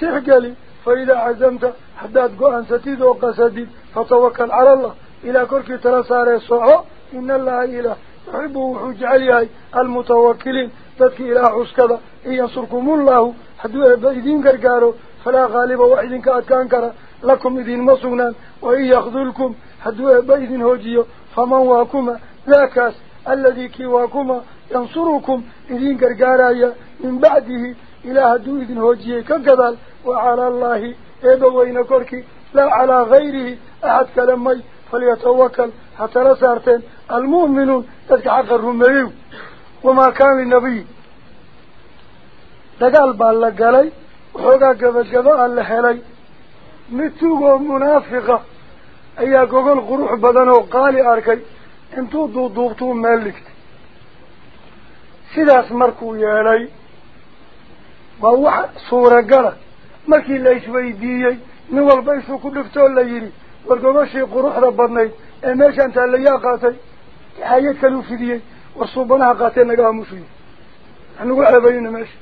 تحقلي فإذا عزمت حداد قوان ستيد وقسديد فتوكل على الله. إلى كرك تلسار الصعو إن الله إله يحبه وحج عليه المتوكلين. تدكي إلى عسكذا إن ينصركم الله. حدوه بإذين قرقارو فلا غالب واحد كأتكان كرا لكم إذين مصونا وإن يخذلكم. حدوه بإذين هوجيو فمن واكما ذاكاس الذي كيواكما ينصركم. إذين قرقارايا من بعده إلى هدو إذن هوجيه كقبال وعلى الله إبوين كوركي. لا على غيره أحد كلمي. فليتوكل حتى رسارتين المؤمنون تلك حق الرميو. وما كان للنبي. دقال بالله وحوقا قبل قبل الله حلي متوغو منافقة. أيها قوغل قروح بدنو قالي أركي. intuu duuduubtuu meel dhigtay sidaas markuu yeelay waa wax suuragala la isweydiiyey nin walba isuu ku dhiftoo la yidhi war gogashii quruxda badnayd ee meeshaan taallayaa qaatay hayad kaluu fidiyey war suubanaha qaatee naga aamusuyo anagu ceebayina meesha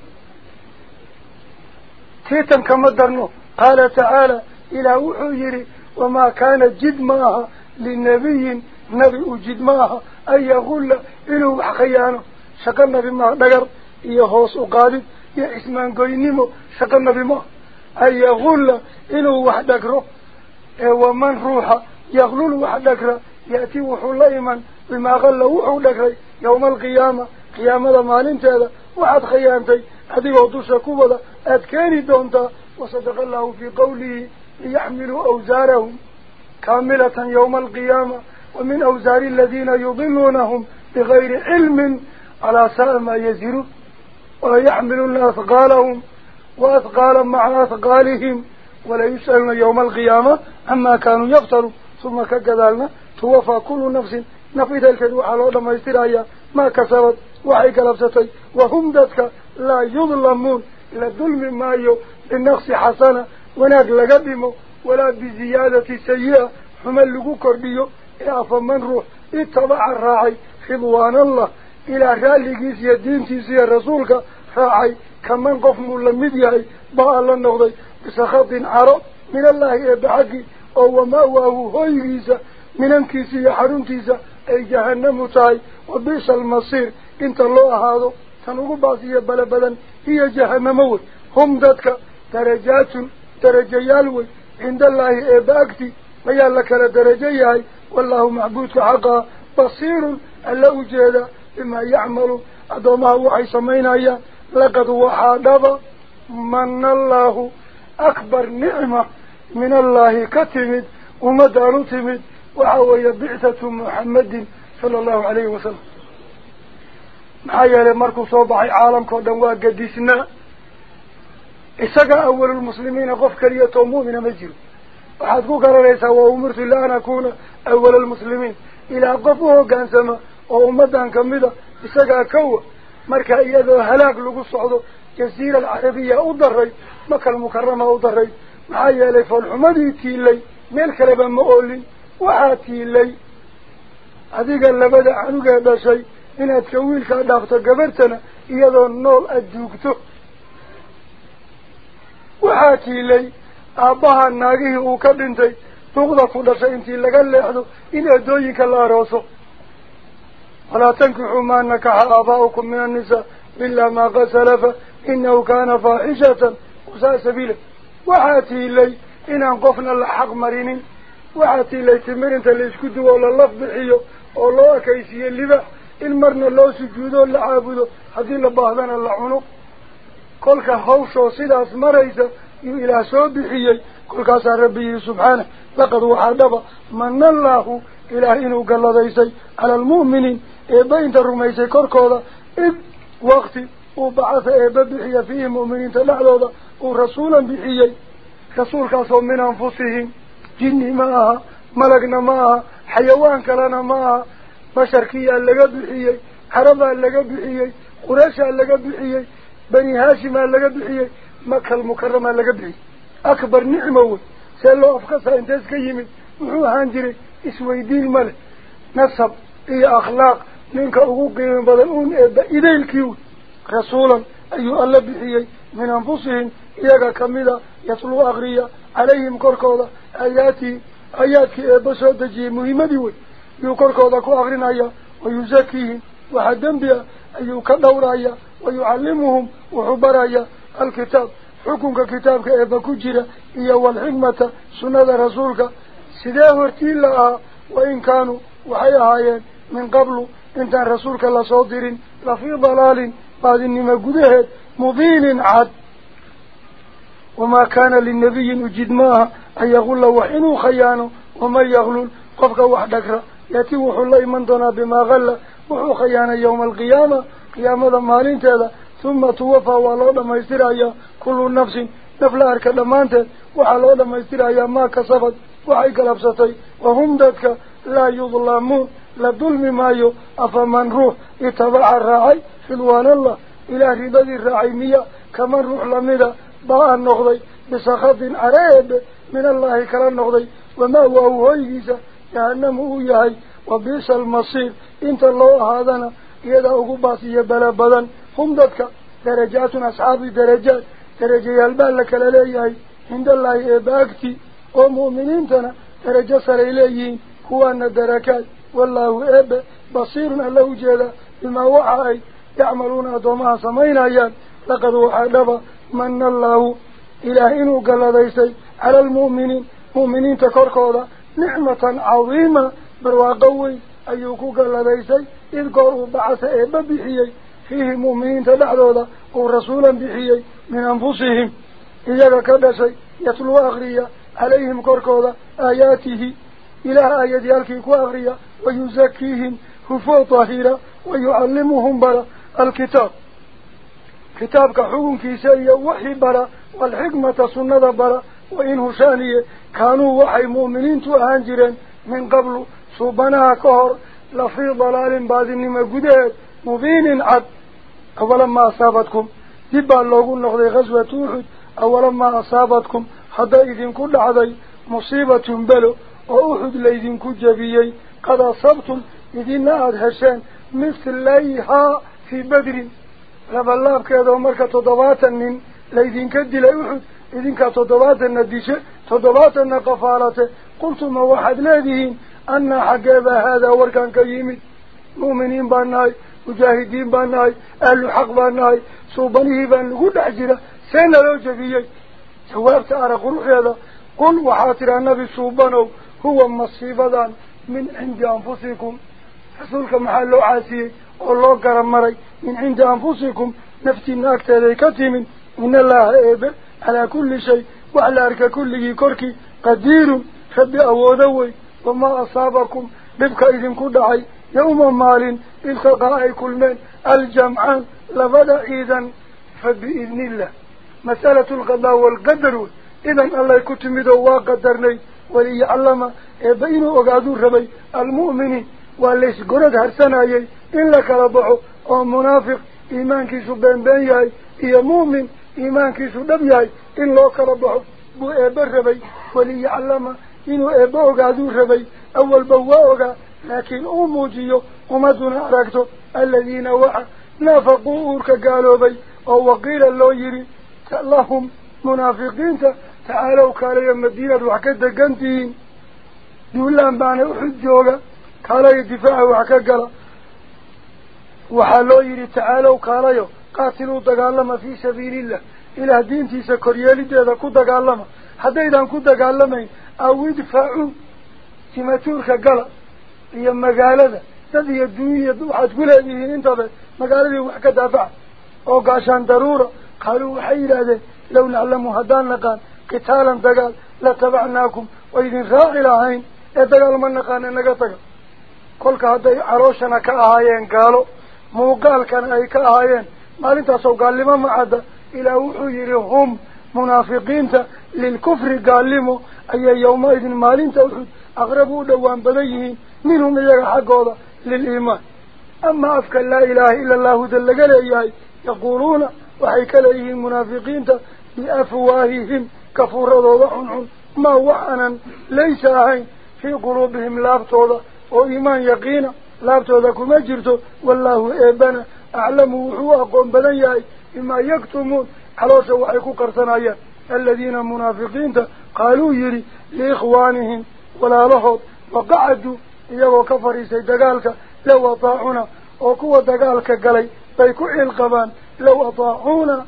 tiitan kama darno qaala tacaala ilaah wuxuu yidhi wamaa kaana jid ma aha linabiyin نبي أجد معها أن يقول إنه حقيانه شق النبي ما دقر يهوس أقادد يا إسمان قينيمو شق النبي ما أن يقول إنه وحدكره ومن روح يغلل وحدكره يأتي وحول بما غل وحدكره يوم القيامة قيامة مالين تهذا وحد خيانتي. هذه وضوشة كوبة أتكاني دونتا. وصدق الله في قوله ليحملوا أوزارهم كاملة يوم القيامة. ومن أوزار الذين يضلونهم بغير علم على ساء ما ويحملون أثقالهم وأثقالا مع أثقالهم ولا يسألون يوم القيامة عما كانوا يفتروا ثم كذلنا توفى كل نفس. نفيد الكدو على ما يسترايا ما كسبت وحي كلبستي. وهم ذاتك لا يظلمون. ظلم ما يو بالنقص حسنة وناك لقدمه ولا بزيادة سيئة. حمل لقو كرديو. يا فمن روح اتبع الراعي. خضوان الله. إلى رالقيس يدين تيسي رسولك راعي. كمن قف ملمد يهي بقى الله النغضي بسخط عرب من الله بحقي أو ما هو هيريسا من أنكيسي حرمتيسا أي جهنم تاي وبيس المصير. إنت الله هذا تنقو باسية بلا بلا هي جهنم هم ذاتك درجات درجيالوي عند الله إباكتي ما يالك لدرجيهي والله معبودك حقا بصير ألا أجيدا بما يعمل. أدوما وحي سمينا لقد وحادب من الله أكبر نعمة من الله كتمد ومدى نتمد وعوي بعثة محمد صلى الله عليه وسلم. معايا لماركو صوبعي عالم كودنوا قديسنا. إساقا أول المسلمين غفك ليتوموا من مجر وحادقو قرى ليسا وأمرت إلا أن أكون أول المسلمين. إلى قفوه قانسما وأمدان كمدا إساقا كوه. Lagu socdo jasiira alcarabiya u daray makal mukarama u daray maxaa yeelay foolxumadii tiilay meel kaleba ma oolin waxaa lay adiga labada canugee dhashay inaad ka wiilkaa dhaafto gabartana iyadoo nool aada duugto waxaa tiilay aabbaha naagihii uu ka dhintay duqda ku dhashay intii laga leexdo in eedooyinka la arooso ولا تنكحوا ما نكح آباؤكم من النساء إلا ما غسلف إنه كان فاحشة وساء سبيله وحاتي إلي إن أنقفنا لحق مرينين. وحاتي إلي تمرنت اللي اسكدوا ولا اللف بحيو والله كيسي اللي بح. المرنى الله سجوده اللي عابده هذه اللي بحضان اللي عنو. كلك حوش وصيد أثمار إيسا إلى سوب بحيي. كلك أسعر ربي سبحانه. لقد وحدب من الله إلهين وقال الله على المؤمنين. إبين ترميس كركولا إب وقت وبعث إب بحي فيه مؤمنين تلعلوضا ورسولا بحيي رسول كاسو من أنفسهم جني معها ملقنا معها حيوان كلانا معها مشاركية اللقى بحيي حربة اللقى بحيي قراشة اللقى بحيي بني هاشم اللقى بحيي مكة المكرمة اللقى بحيي أكبر نعمة سألو أفقصة انتاز كيمي وحوها انجري أسوي دين ملح نصب اي اخلاق منك أقوقي من بلنون إبا إذا الكيو رسولا أيها الله بحيي من أنفسهم إياك كميدا يطلو أغريا عليهم كوركوضا آياتي آياتك إبا سودجي مهمة ديوي يوكوركوضا كو أغرين أيا ويزاكيهم وحدن بيا أيها كدور أيا ويعلمهم وحبر أيا الكتاب حكم كتابك إبا كجيرا إياه والحكمة سنة رسولك سداه ارتيلا وإن كانوا وحيا من قبله انت رسولك الله صادر لفي ضلال بعد إني ما قدهت مضيل عد وما كان للنبي اجد ماها أن يقول له وحنو خيانو ومن يغلل قفك وحدك يأتي وحو الله من دونا بما غل وحو خيانا يوم القيامة قيامة مالين تهذا ثم توفى والله ما يصير إيه كل نفس نفل ارك لمانت وحالله ما يصير إيه ما كسفت وحيك لبستي وهم ذاتك لا يظلمون. لظلم مايو أفمن روح اتبع الراعي حلوان الله. إلى رضا الراعي مية كمن روح لمدى ضاء النغضي بسخط عريب من الله كلا النغضي وما هو هو يجيسه جهنم هو يهي وبئس المصير. إنت الله هذا يدا أقباسي بلا بدن. هم ذاتك درجات أصحاب درجات. درجة يلبال لك لليهي عند الله إباكتي. ومؤمنين تنا درجة والله إب بصير له جيدا بما وعي يعملون أدومها سمين أيان. لقد وحدب من الله إلهين قال ليسي على المؤمنين. مؤمنين تكركودا نعمة عظيمة. برواقوي أيوكو قال ليسي إذ قروا بعث إيبا بحيي. فيه مؤمنين تدعوذا ورسولا بحيي من أنفسهم. إذا شيء يتلو أغريا عليهم كركوذا آياته. إلى آيات يالكيكو أغريا ويزكيهم هفو طهيرا ويعلمهم بلا الكتاب. كتابك حكم كيسية وحي بلا والحكمة سنة بلا وإنه شانية كانوا وحي مؤمنين تهانجرين من قبل. صوبناها كهر لفي ضلال إنما قدات مبين عد. أولا ما أصابتكم. دبا اللوغو النقضي غزوة توحد أولا ما أصابتكم. حتى إذن كل عضي مصيبة بلو. وأحد لإذن كجبيي قد أصبتم إذن نعد هشان مثل ليها في بدر. لما الله كذا ومركة تضواتا من لإذن كدل أحد. إذنك تضبات النديشة تضبات النقفالة قلتم واحد لديهين أن حقاب هذا وركان كيمي مؤمنين باناي مجاهدين باناي أهل حق باناي صوبانيه بان لقود عجلة سنة لو جبيي هو مصيبة من عند أنفسكم. حصولك محل عاسي والله قرم مري. من عند أنفسكم نفتي ناكتا ذيكتي من إن الله إبر على كل شيء وعلى أرك كله كركي قدير. خب أودوي وما أصابكم ببك إذن كدعي. يوم مال التقاء كل من الجمعان لبدا إذن فبإذن الله. مسألة القضاء والقدر. إذن الله كتمده وقدرني وليعلم بينه أقادوا ربي المؤمنين وليس قرد هرسنايي إلا كربعه ومنافق إيمان كيسو بين بين ياي إيا مؤمن yahay in loo kala baxo buu eebbe rabay waliyaclama inuu eebbe ogaaduu rabay أول بواء لكن أموجيو ومدنا أركتو الذين وحا نافقوا أورك قالوا بي أو وقيل الله يري منافقين تعالوا كالي مدينة وحكد قنتين يقول لهم بانا أحد جوغا كالي دفاع وحكا قال وحالو يري تعالوا كالي قاتلوا دقالما في سبيل الله. إلى دين تيسا كوريالي ديدا كو دقالما. حتى إذا كو دقالمين أو يدفعوا تماتورك قال هي مقالة تدي الدنيا leedihiin intada magaaladii wax ka daafac oo gaashaan daruura qaaluu waxay yidhaahdeen low naclamu haddaan naqaan قتالا دقال لا تبعناكم. وإذن راغل عين يدقال من نقان إنك تقال كل هذا عروشنا كأهايين قالوا مو قال كان أي كأهايين. ما لنت أصو قال لما ما عدا إلى وحيرهم منافقين للكفر قال لهم أي يوم إذن ما لنت أصو أغربوا دوان بديهين منهم إذا حقوا للإيمان. أما أفكى لا إله إلا الله ذلك لأيهاي يقولون وحيك لأيه المنافقين بأفواههم. كفور وضحن ما وحنا ليس أهين في قلوبهم لابتوضا وإيمان يقين لابتوضا كما جرتو. والله إيبانا أعلم وحوا قوم بنياي إما يكتمون. على سوحيكو قرصنايا الذين منافقين قالوا يري لإخوانهم ولا لحظ. وقعدوا iyagoo ka fadhiisay dagaalka low ataacuuna oo kuwa dagaalka galay bay ku ciilqabaan low ataacuuna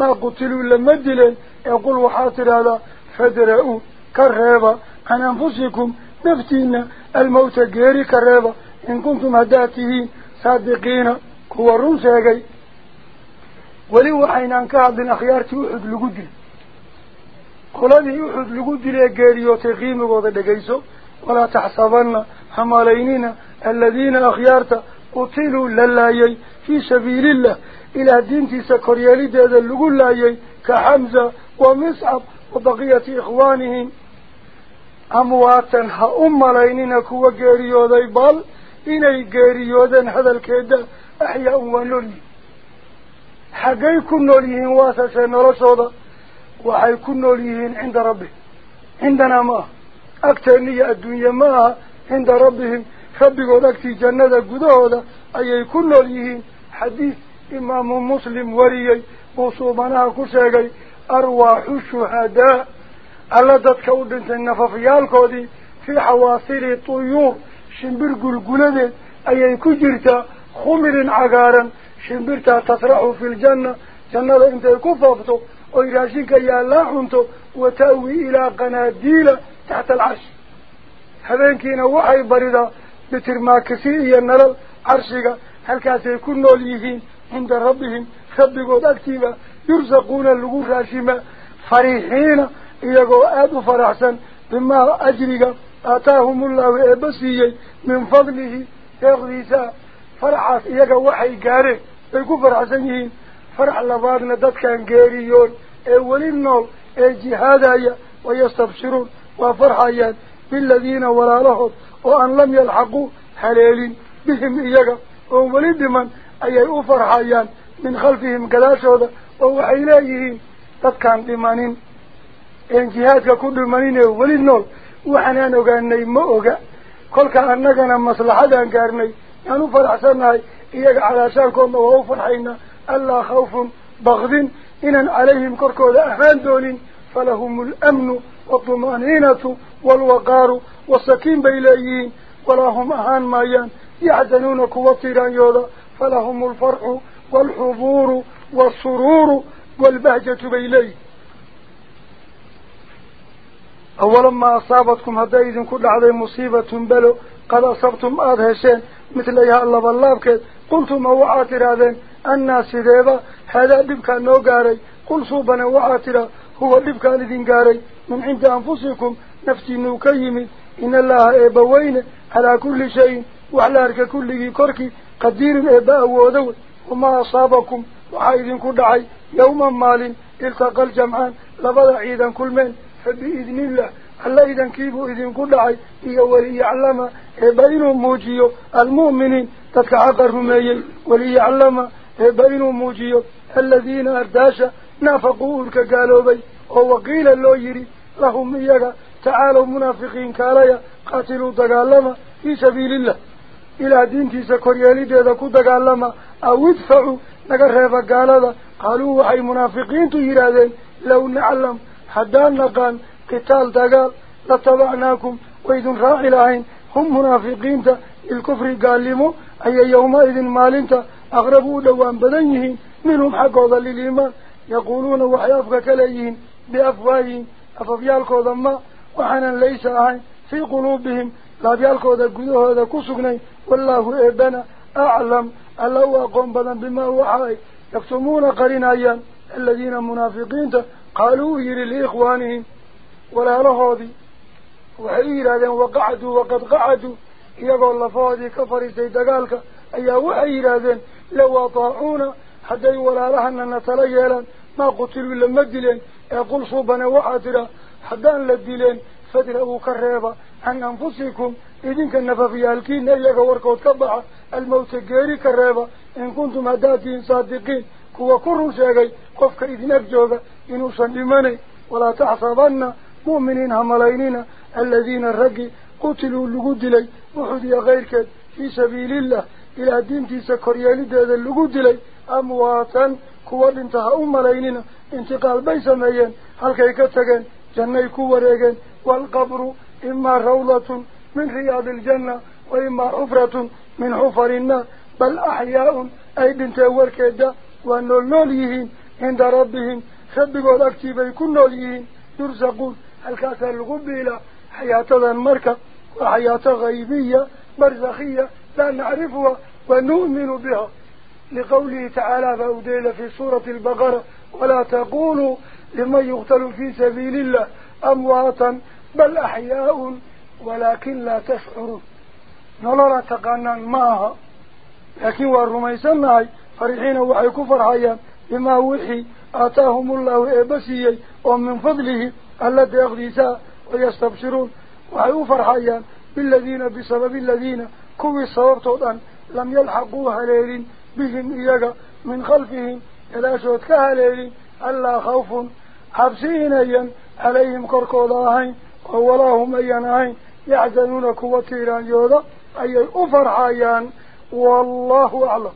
ما قتلوا إلا دلين يقول وحاطر هذا فدرأوا كرهبا عن أنفسكم نفتينا الموت غير كرهبا إن كنتم هداته صادقين. هو الرمس يقول ولو حينان كعبين أخيارتي وحد لقدل يوحد يحد يا يقول يتقيم وضع لقيسه ولا تحسبن همالينين الذين أخيارت قتلوا للايي في سبيل الله. إلى دين سكريالي دادا اللقول لايي كحمزة ومصعب وبقية إخوانهم. أمواتا هأم ليننا كوا قاريوذي بل إني قاريوذا هذا الكيدا أحياء ونولي حقي كنوليهن واسسا نرسودا وحي كنوليهن عند ربه عندنا ما ma aha cinda rabbihim rabbigood agtii jannada gudahooda ayay ku nool yihiin xadiid imaamu muslim wariyey buu suubanaha ku sheegay arwaaxu shuhadaa alla dadka u dhintay nafafyaalkoodii fii xawaasili tuyuur shimbir gulguladeed ayay ku jirtaa khumirin cagaaran shimbirtaa tasraxu fi ljanna jannada intay ku faafto oy raashinka yaallaa cunto wa ta'wi ilaa qanaadiila تحت العرش عند ربهم خبقوا أكتيبا يرزقون اللقوف راشما فريحين إيقوا آدوا فرحسا بما أجرق آتاهم الله إبسيي من فضله يغذيسا فرحات إيقوا وحي قاري يقول فرحسنين فرح لبادنا داد كان قاريون أولين نول الجهاد ويستبشرون وفرحيان بالذين ولا لهم وأن لم يلحقوا بهم إيجا وولد من أي خلفهم كلاشودا ووحي إليهم تتكان بمانين إن جهادك كل منين ولد نول وحنان أغاني ما أغا كل كأننا مصلحة أنكارني أنو فرحسناي إيجا على شاركم وهو فرحينا ألا خوف بغض إن عليهم كركودا أهان دولين فلهم الأمن والطمأنينة والوقار والسكين بإليين ولا هم أهان مايان يحزنون كوطيران يوضا فلهم الفرح والحضور والسرور والبهجة بإليه. أولا ما أصابتكم هدايد كل هذه مصيبة بلو قد أصبتم آذهشين مثل أيها الله بالله قلتم وعاتر هذين الناس ذيبا هذا دبكا نوغاري قل صوبنا وعاتر هو دبكا لذين قاري. من عند أنفسكم نفتي نوكيم إن الله إبوين على كل شيء وعلى أرك كل كركي. قدير إباء وذو وما أصابكم وحايد كل عي يوما مال التقى الجمعان لبضع عيدا كل من فبإذن الله الله إذن كيبوا إذن كل عي ولي يعلم بين موجيو المؤمنين تتكعقر هميي يعلم بين موجيو الذين أرداش نافقوا لك قالوا بي اللو يري لهم إياك تعالوا منافقين كاليا قاتلوا دقالما في إلى دينتي سكوريالي ديدا كو دقالما أو ادفعوا نقرهب قالدا قالوا وحي منافقين تهيرادين لو نعلم حدان نقان قتال دقال لطبعناكم وإذن راعي لهين هم منافقين الكفر قالموا أي يومئذ مالنت أغربوا دوان بدنيهين. منهم حقوضا للإيمان. يقولون وحيافك كليهين بأفواههم أففيالكو ذما وحنا ليس أهين. في قلوبهم لا بيالكو ذا قدوه ذا كسقني. والله إبنا أعلم ألا أقوم بنا بما هو حي. يكتمون قرين أيام الذين منافقين قالوا يري لإخوانهم ولا لهذي وحير هذا وقعدوا وقد قعدوا. يقول الله فاضي كفر سيدقالك. أيها وحير هذا لو أطاعونا حتى ولا لهن نتليلا ما قتلوا لما دلين يقول صوبنا وحاترا. حتى لدلين. فدروا كريبا. عن أنفسكم. إذن كان نففيالكين إياك وركوت كبعا الموت غيري كريبا إن كنتم هداتين صادقين كوا كروا شاقي قفك إذن أبجوغا إنو سلماني ولا تحصبن مؤمنين هملينين الذين الرقي قتلوا اللقود لي وحدي غيرك في سبيل الله إلى دين تيسا كريالي دادا اللقود لي أمواتا كوا انتهى أملينين انتقال بيس ميين هل كي كتغن جنة كوا ريغن والقبر إما روضة من رياض الجنة وإما حفرة من حفر النار بل أحياء أي بنت وركدا وأنه نوليهين عند ربهم خبقوا الأكتب يكون نوليهين يرزقون الكاسر الغبيلة حياة المركة وحياة غيبية برزخية لا نعرفها ونؤمن بها. لقوله تعالى فأوديل في سورة البقرة ولا تقولوا لمن يقتل في سبيل الله أمواتا بل أحياء. ولكن لا تشعرون. نلا تقنن معها لكن والرميسان فرحين وحي كفر حيان بما وحي آتاهم الله إبسيي ومن فضله الذي يغذيسا ويستبشرون. وحي فرحيان بالذين بسبب الذين كوي صورتهم لم يلحقوا هليل بهم إياك من خلفهم. إلى شوت كهليل ألا خوف حبسين عليهم كركوضاهين. وولاهم أيان أين يحزنون كوة تيران يوضا أي أفرحيان والله أعلم.